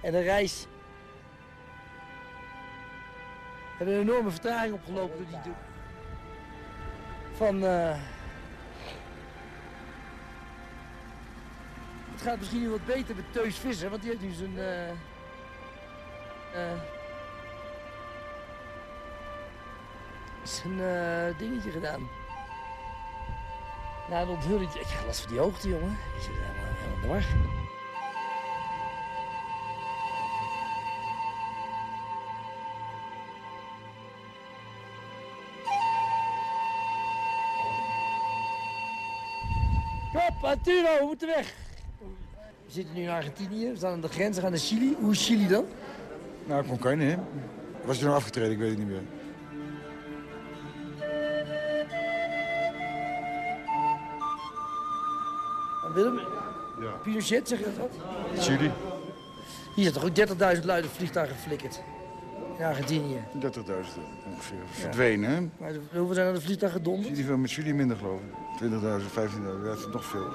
Speaker 21: En de reis hebben een enorme vertraging opgelopen door die do- van. eh, Het gaat misschien nu wat beter met Teus Visser, want die heeft nu zijn. eh, zijn dingetje gedaan. Na een onthulling. Ik ga last van die hoogte, jongen. Ik zit helemaal, helemaal de. Kom, Arturo, we moeten weg. We zitten nu in Argentinië, we staan aan de grens, we gaan naar Chili. Hoe is Chili dan?
Speaker 22: Nou, cocaïne, hè? Was je nou afgetreden? Ik weet het niet meer.
Speaker 21: En Willem?
Speaker 22: Ja.
Speaker 21: Pinochet, zeg je dat?
Speaker 22: Chili?
Speaker 21: Hier zijn toch ook 30.000 luide vliegtuigen geflikkerd. In Argentinië.
Speaker 22: 30.000 ongeveer. Verdwenen, hè?
Speaker 21: Maar hoeveel zijn er de vliegtuigen gedonderd?
Speaker 22: Zie je veel met Chili minder, geloof ik. 20.000, 15.000, dat is nog veel.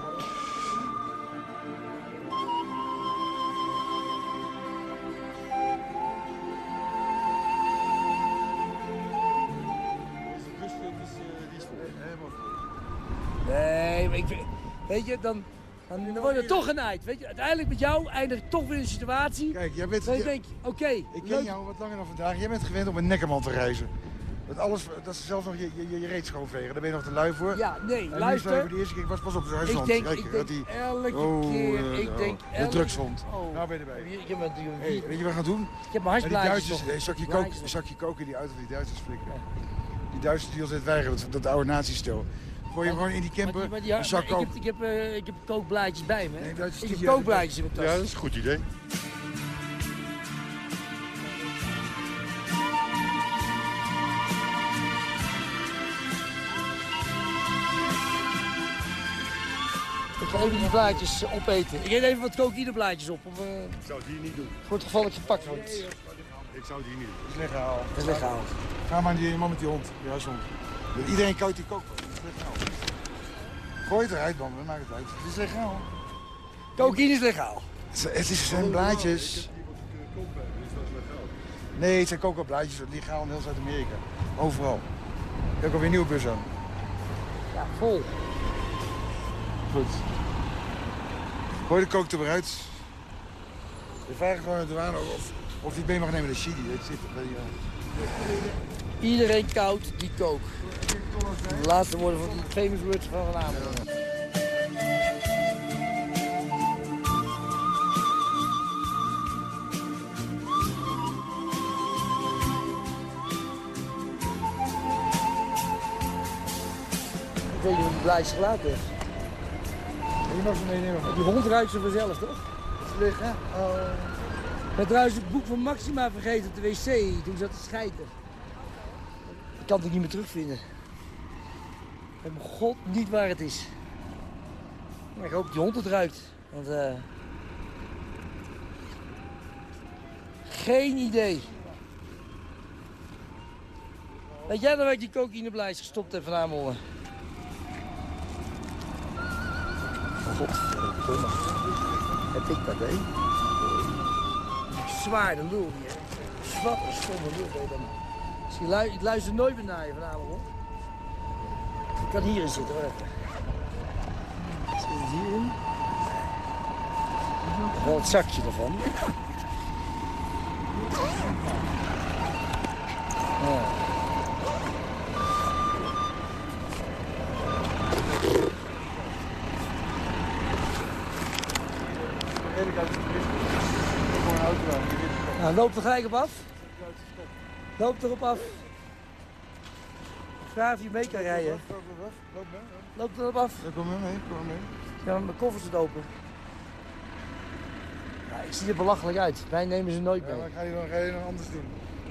Speaker 21: Nee, maar ik vind- weet je, dan, dan, dan word je toch genaaid. Weet je, uiteindelijk met jou eindig ik toch weer in een situatie.
Speaker 22: Kijk, jij bent...
Speaker 21: je oké,
Speaker 22: Ik ken
Speaker 21: leuk.
Speaker 22: jou wat langer dan vandaag. Jij bent gewend om een nekkerman te reizen. Dat, alles, dat is zelfs nog je, je, je, reet schoonvegen. Daar ben je nog te lui voor.
Speaker 21: Ja, nee,
Speaker 22: En
Speaker 21: luister.
Speaker 22: de eerste keer, was pas op de huisland.
Speaker 21: Ik denk,
Speaker 22: Kijk,
Speaker 21: ik denk
Speaker 22: die,
Speaker 21: elke
Speaker 22: oh,
Speaker 21: keer,
Speaker 22: eh,
Speaker 21: ik
Speaker 22: oh,
Speaker 21: denk
Speaker 22: De drugshond.
Speaker 21: Oh.
Speaker 22: Nou ben je erbij.
Speaker 21: Ik heb
Speaker 22: Hey, weet je wat we gaan doen?
Speaker 21: Ik heb mijn hartblaadjes
Speaker 22: een zakje, kook, zakje koken die auto van die Duitsers flikken. Die Duitsers die ons net weigeren, dat, dat oude nazi-stel. Gooi je gewoon in die camper,
Speaker 21: Maar die-
Speaker 22: een zak
Speaker 21: ik, heb, ik, heb, eh, ik heb kookblaadjes bij me. hè.
Speaker 22: dat is
Speaker 21: ik
Speaker 22: die-
Speaker 21: heb
Speaker 22: ja,
Speaker 21: kookblaadjes in mijn tas.
Speaker 22: Ja, dat is een goed idee.
Speaker 21: Ik ga even die blaadjes eh, opeten. Ik eet even wat cocaïneblaadjes op. Of, eh,
Speaker 22: Ik zou het hier niet doen.
Speaker 21: voor het geval ik gepakt word.
Speaker 22: Ik zou het hier niet doen. Dat is legaal.
Speaker 21: Dat is legaal.
Speaker 22: Ga maar die man met die hond, die huishond. Iedereen kookt die kook. Dat. Gooi het eruit, man. Dat maakt het uit. Het is legaal.
Speaker 21: Cocaïne is legaal.
Speaker 22: Het Het is- zijn blaadjes. Nee, het zijn coca-blaadjes. Legaal in heel Zuid-Amerika. Overal. Ik heb alweer een nieuwe bus aan.
Speaker 21: Ja, vol.
Speaker 22: Goed. Gooi de kook er weer uit. We vragen gewoon aan de douane of, of die het mee mag nemen naar Chili. Het zit bij,
Speaker 21: Iedereen koud die kook. De laatste woorden van de famous words van vanavond. Ik weet niet hoe die heeft.
Speaker 22: je nog zo meenemen?
Speaker 21: Die hond ruikt ze vanzelf, toch?
Speaker 22: Is liggen? Oh.
Speaker 21: Ik ben trouwens het boek van Maxima vergeten op de wc. Toen zat te schijten. Ik kan het niet meer terugvinden. Ik weet mijn god niet waar het is. Maar ik hoop dat die hond het ruikt. Want, eh, Geen idee. Weet jij nog waar ik die cocaïneblijs gestopt heb van Amelie? Godverdomme. Heb ik dat, hè? Zwaar de lul hier. Wat een stomme lul ben je dan. Je lu- ik luister nooit meer naar je vanavond, hoor. Ik kan hierin zitten, hoor. Zit hierin? Wel het zakje ervan. Ja. Nou, loop er gelijk op af. Loop erop af. Vraag of je mee kan rijden. Loop erop af.
Speaker 22: Ja, kom mee, kom mee.
Speaker 21: Ja, mijn koffer zit open. Ja, ik zie er belachelijk uit. Wij nemen ze nooit
Speaker 22: Ja,
Speaker 21: mee.
Speaker 22: maar ga je dan, ga je dan anders doen?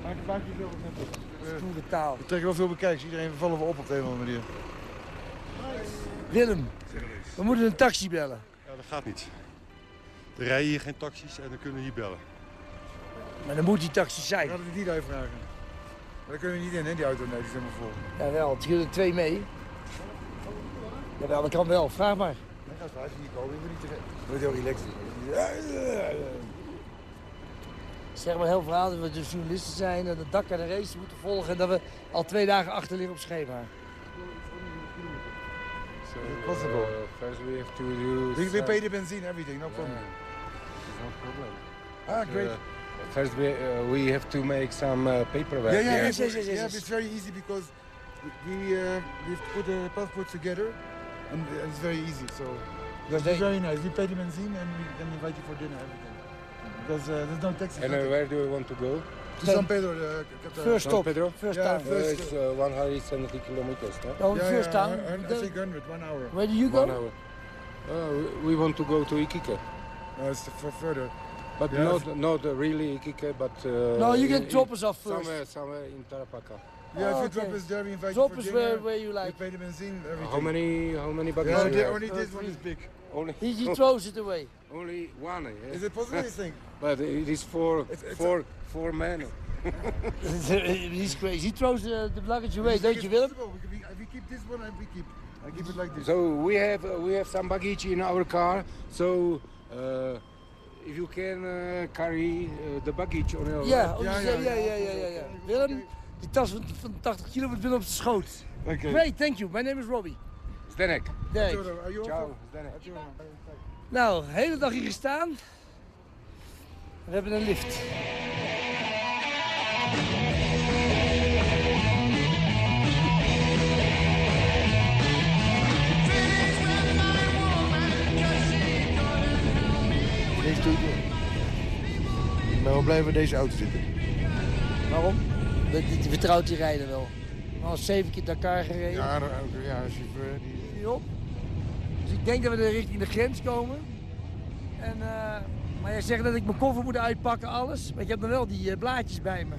Speaker 22: Maak je maak je zelf net op.
Speaker 21: Stoere taal.
Speaker 22: We trekken wel veel bekijks. Iedereen vallen we op op de een of andere manier.
Speaker 21: Willem, we moeten een taxi bellen.
Speaker 23: Ja, dat gaat niet. Er rijden hier geen taxis en dan kunnen we hier bellen.
Speaker 21: Maar dan moet die taxi zijn.
Speaker 22: Laten we die daar vragen. Maar daar kunnen we niet in, hè, die auto. Nee, die is helemaal vol.
Speaker 21: Jawel, het er twee mee. Jawel, dat kan wel. Vraag maar.
Speaker 22: Nee, ga eens als je hier komen, je moet niet te... Je wordt heel relaxed.
Speaker 21: Zeg maar heel verhaal dat we de journalisten zijn en de dak aan de race moeten volgen. En dat we al twee dagen achter liggen op schema.
Speaker 22: So, possible.
Speaker 24: first we have to do.
Speaker 22: We, we pay the benzine, everything, no problem.
Speaker 24: No problem.
Speaker 22: Ah, great.
Speaker 24: Uh, first we uh, we have to make some uh, paperwork.
Speaker 22: Yeah, yeah,
Speaker 24: here.
Speaker 22: yes, yes, yes, yes. It's very easy because we uh, we have put the passports together, and it's very easy. So that's very nice. We pay the benzine and we then invite you for dinner, everything. Because uh, there's no taxi.
Speaker 24: And uh, where do you want to go?
Speaker 22: To San Pedro. The, the,
Speaker 21: First
Speaker 24: San
Speaker 21: stop,
Speaker 24: Pedro?
Speaker 21: first
Speaker 22: yeah,
Speaker 21: town.
Speaker 24: Uh,
Speaker 22: First,
Speaker 24: it's uh, 170 kilometers. No?
Speaker 21: No,
Speaker 22: yeah,
Speaker 21: first
Speaker 22: yeah,
Speaker 21: town.
Speaker 22: I, I think 100, one hour.
Speaker 21: Where do you go?
Speaker 24: One hour. Uh, we- we want to go to Iquique,
Speaker 22: No, it's for further.
Speaker 24: But
Speaker 22: Yeah.
Speaker 24: not not really Iquique, but. Uh,
Speaker 21: No, you can
Speaker 24: in-
Speaker 21: drop us off first.
Speaker 24: Somewhere, somewhere in Tarapacá.
Speaker 22: Yeah, if
Speaker 21: Oh,
Speaker 22: you drop us there, we invite
Speaker 21: Drop
Speaker 22: you for
Speaker 21: us
Speaker 22: dinner.
Speaker 21: where, where you
Speaker 22: We
Speaker 21: like.
Speaker 22: pay the benzine, everything.
Speaker 24: How many how many baggage?
Speaker 22: Yeah,
Speaker 24: you have?
Speaker 22: only this one is big.
Speaker 24: Only
Speaker 21: He, he *laughs* throws it away.
Speaker 24: only one. Yeah?
Speaker 22: Is it possible, this thing? *laughs*
Speaker 24: But it is for
Speaker 22: It's- it's
Speaker 24: four four men. *laughs*
Speaker 21: He's crazy. He throws the, the luggage away,
Speaker 22: It's-
Speaker 21: don't you, Willem?
Speaker 22: possible. We, we, we keep this one and we keep. I keep it like this.
Speaker 24: So we have uh, we have some baggage in our car. So uh, if you can uh, carry uh, the baggage on your
Speaker 21: Ja,
Speaker 22: Ja,
Speaker 21: ja,
Speaker 22: ja,
Speaker 21: ja,
Speaker 22: ja.
Speaker 21: ja, ja, ja, ja. Willem, die tas van, van 80 kilo wordt Willem op zijn schoot.
Speaker 22: Okay.
Speaker 21: Great, thank you. My name is Robbie.
Speaker 24: Zdenek.
Speaker 22: You
Speaker 24: Ciao, Zdenek.
Speaker 21: Nou, de hele dag hier gestaan. We hebben een lift.
Speaker 22: We blijven in deze auto zitten.
Speaker 21: Waarom? Die, die, die vertrouwt die rijden wel. Al zeven keer Dakar gereden.
Speaker 22: Ja, de auto, ja, chauffeur. Die...
Speaker 21: Zie je op? Dus ik denk dat we richting de grens komen. En, eh, maar jij zegt dat ik mijn koffer moet uitpakken, alles. Maar ik heb dan wel die eh, blaadjes bij me.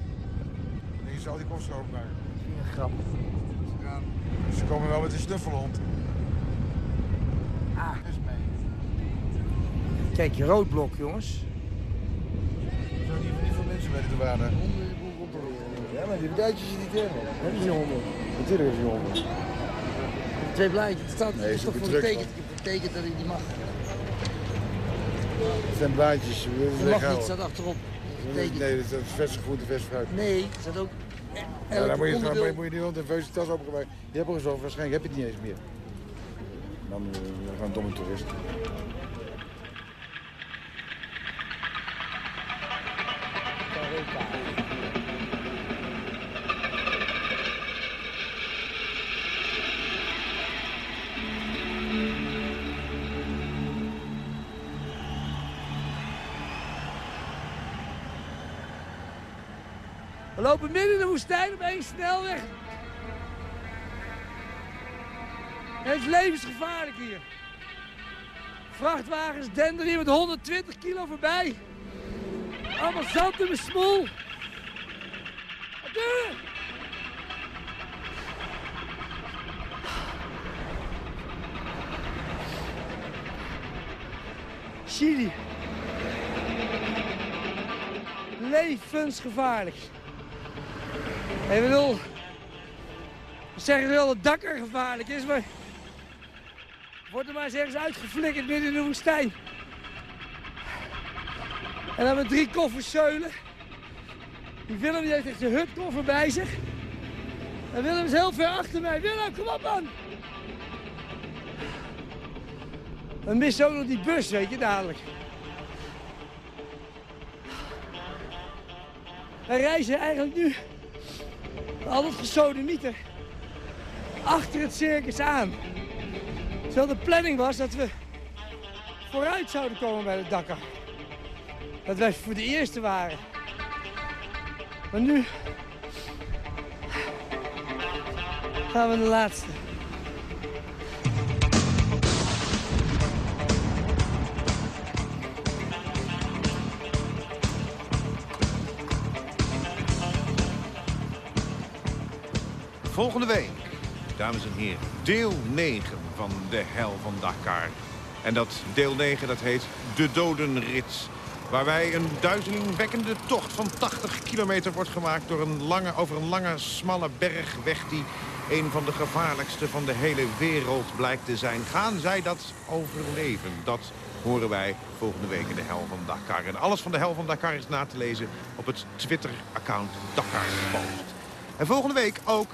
Speaker 22: Die zal die kosten openmaken.
Speaker 21: Een grap.
Speaker 22: Ja, ze komen wel met een snuffelhond.
Speaker 21: Ah. Kijk, je rood blok, jongens.
Speaker 22: Er de douane. Ja, maar die Duitsers zitten niet tegen.
Speaker 21: Hebben ze honden?
Speaker 22: Natuurlijk hebben ze honden.
Speaker 21: Twee blaadjes. Het staat
Speaker 22: Nee,
Speaker 21: het is toch voor
Speaker 22: hebben
Speaker 21: heb getekend dat ik die mag.
Speaker 22: Het zijn blaadjes. We
Speaker 21: Dat mag niet,
Speaker 22: weghouden.
Speaker 21: staat achterop.
Speaker 22: Nee, dat is vers groente, vers fruit.
Speaker 21: Nee, er staat ook...
Speaker 22: Ja, dan moet je,
Speaker 21: onderdeel-
Speaker 22: moet je die hond vuist tas opengemaakt. Je hebt al gezorgd, waarschijnlijk heb je het niet eens meer. Dan uh, gewoon een domme toerist.
Speaker 21: Lopen midden in de woestijn op één snelweg. En het is levensgevaarlijk hier. Vrachtwagens denderen hier met 120 kilo voorbij. Allemaal zand in mijn smoel. Adieu! Chili. Levensgevaarlijk. Ik bedoel, we zeggen wel dat Dakar gevaarlijk is, maar... Wordt er maar eens ergens uitgeflikkerd midden in de woestijn. En dan met drie koffers zeulen. Die Willem die heeft echt zijn hutkoffer bij zich. En Willem is heel ver achter mij. Willem, kom op man! We missen ook nog die bus, weet je, dadelijk. Wij reizen eigenlijk nu, al het gesodemieter, achter het circus aan. Terwijl de planning was dat we vooruit zouden komen bij de Dakar. Dat wij voor de eerste waren. Maar nu gaan we de laatste.
Speaker 6: Volgende week, dames en heren, deel 9 van de hel van Dakar. En dat deel 9, dat heet De Dodenrit. Waarbij een duizelingwekkende tocht van 80 kilometer wordt gemaakt... Door een lange, over een lange, smalle bergweg die een van de gevaarlijkste van de hele wereld blijkt te zijn. Gaan zij dat overleven? Dat horen wij volgende week in de Hel van Dakar. En alles van de Hel van Dakar is na te lezen op het Twitter-account Dakar Post. En volgende week ook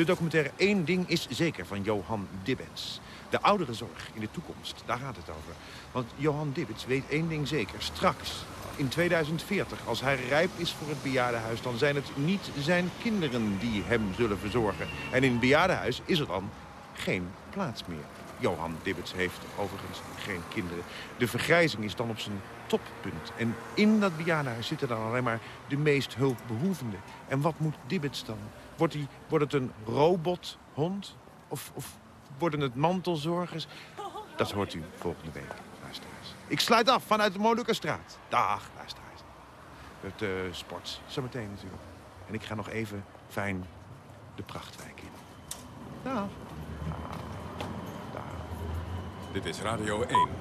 Speaker 6: de documentaire Eén ding is zeker van Johan Dibbets. De ouderenzorg in de toekomst, daar gaat het over. Want Johan Dibbets weet één ding zeker. Straks, in 2040, als hij rijp is voor het bejaardenhuis... dan zijn het niet zijn kinderen die hem zullen verzorgen. En in het bejaardenhuis is er dan geen plaats meer. Johan Dibbets heeft overigens geen kinderen. De vergrijzing is dan op zijn toppunt. En in dat bejaardenhuis zitten dan alleen maar de meest hulpbehoevenden. En wat moet Dibbets dan? Wordt, wordt het een robothond? Of, of worden het mantelzorgers? Dat hoort u volgende week, luisteraars. Ik sluit af vanuit de Moluckerstraat. Dag, luisteraars. Het uh, sport, zometeen natuurlijk. En ik ga nog even fijn de prachtwijk in. Dag.
Speaker 5: Dit is Radio 1.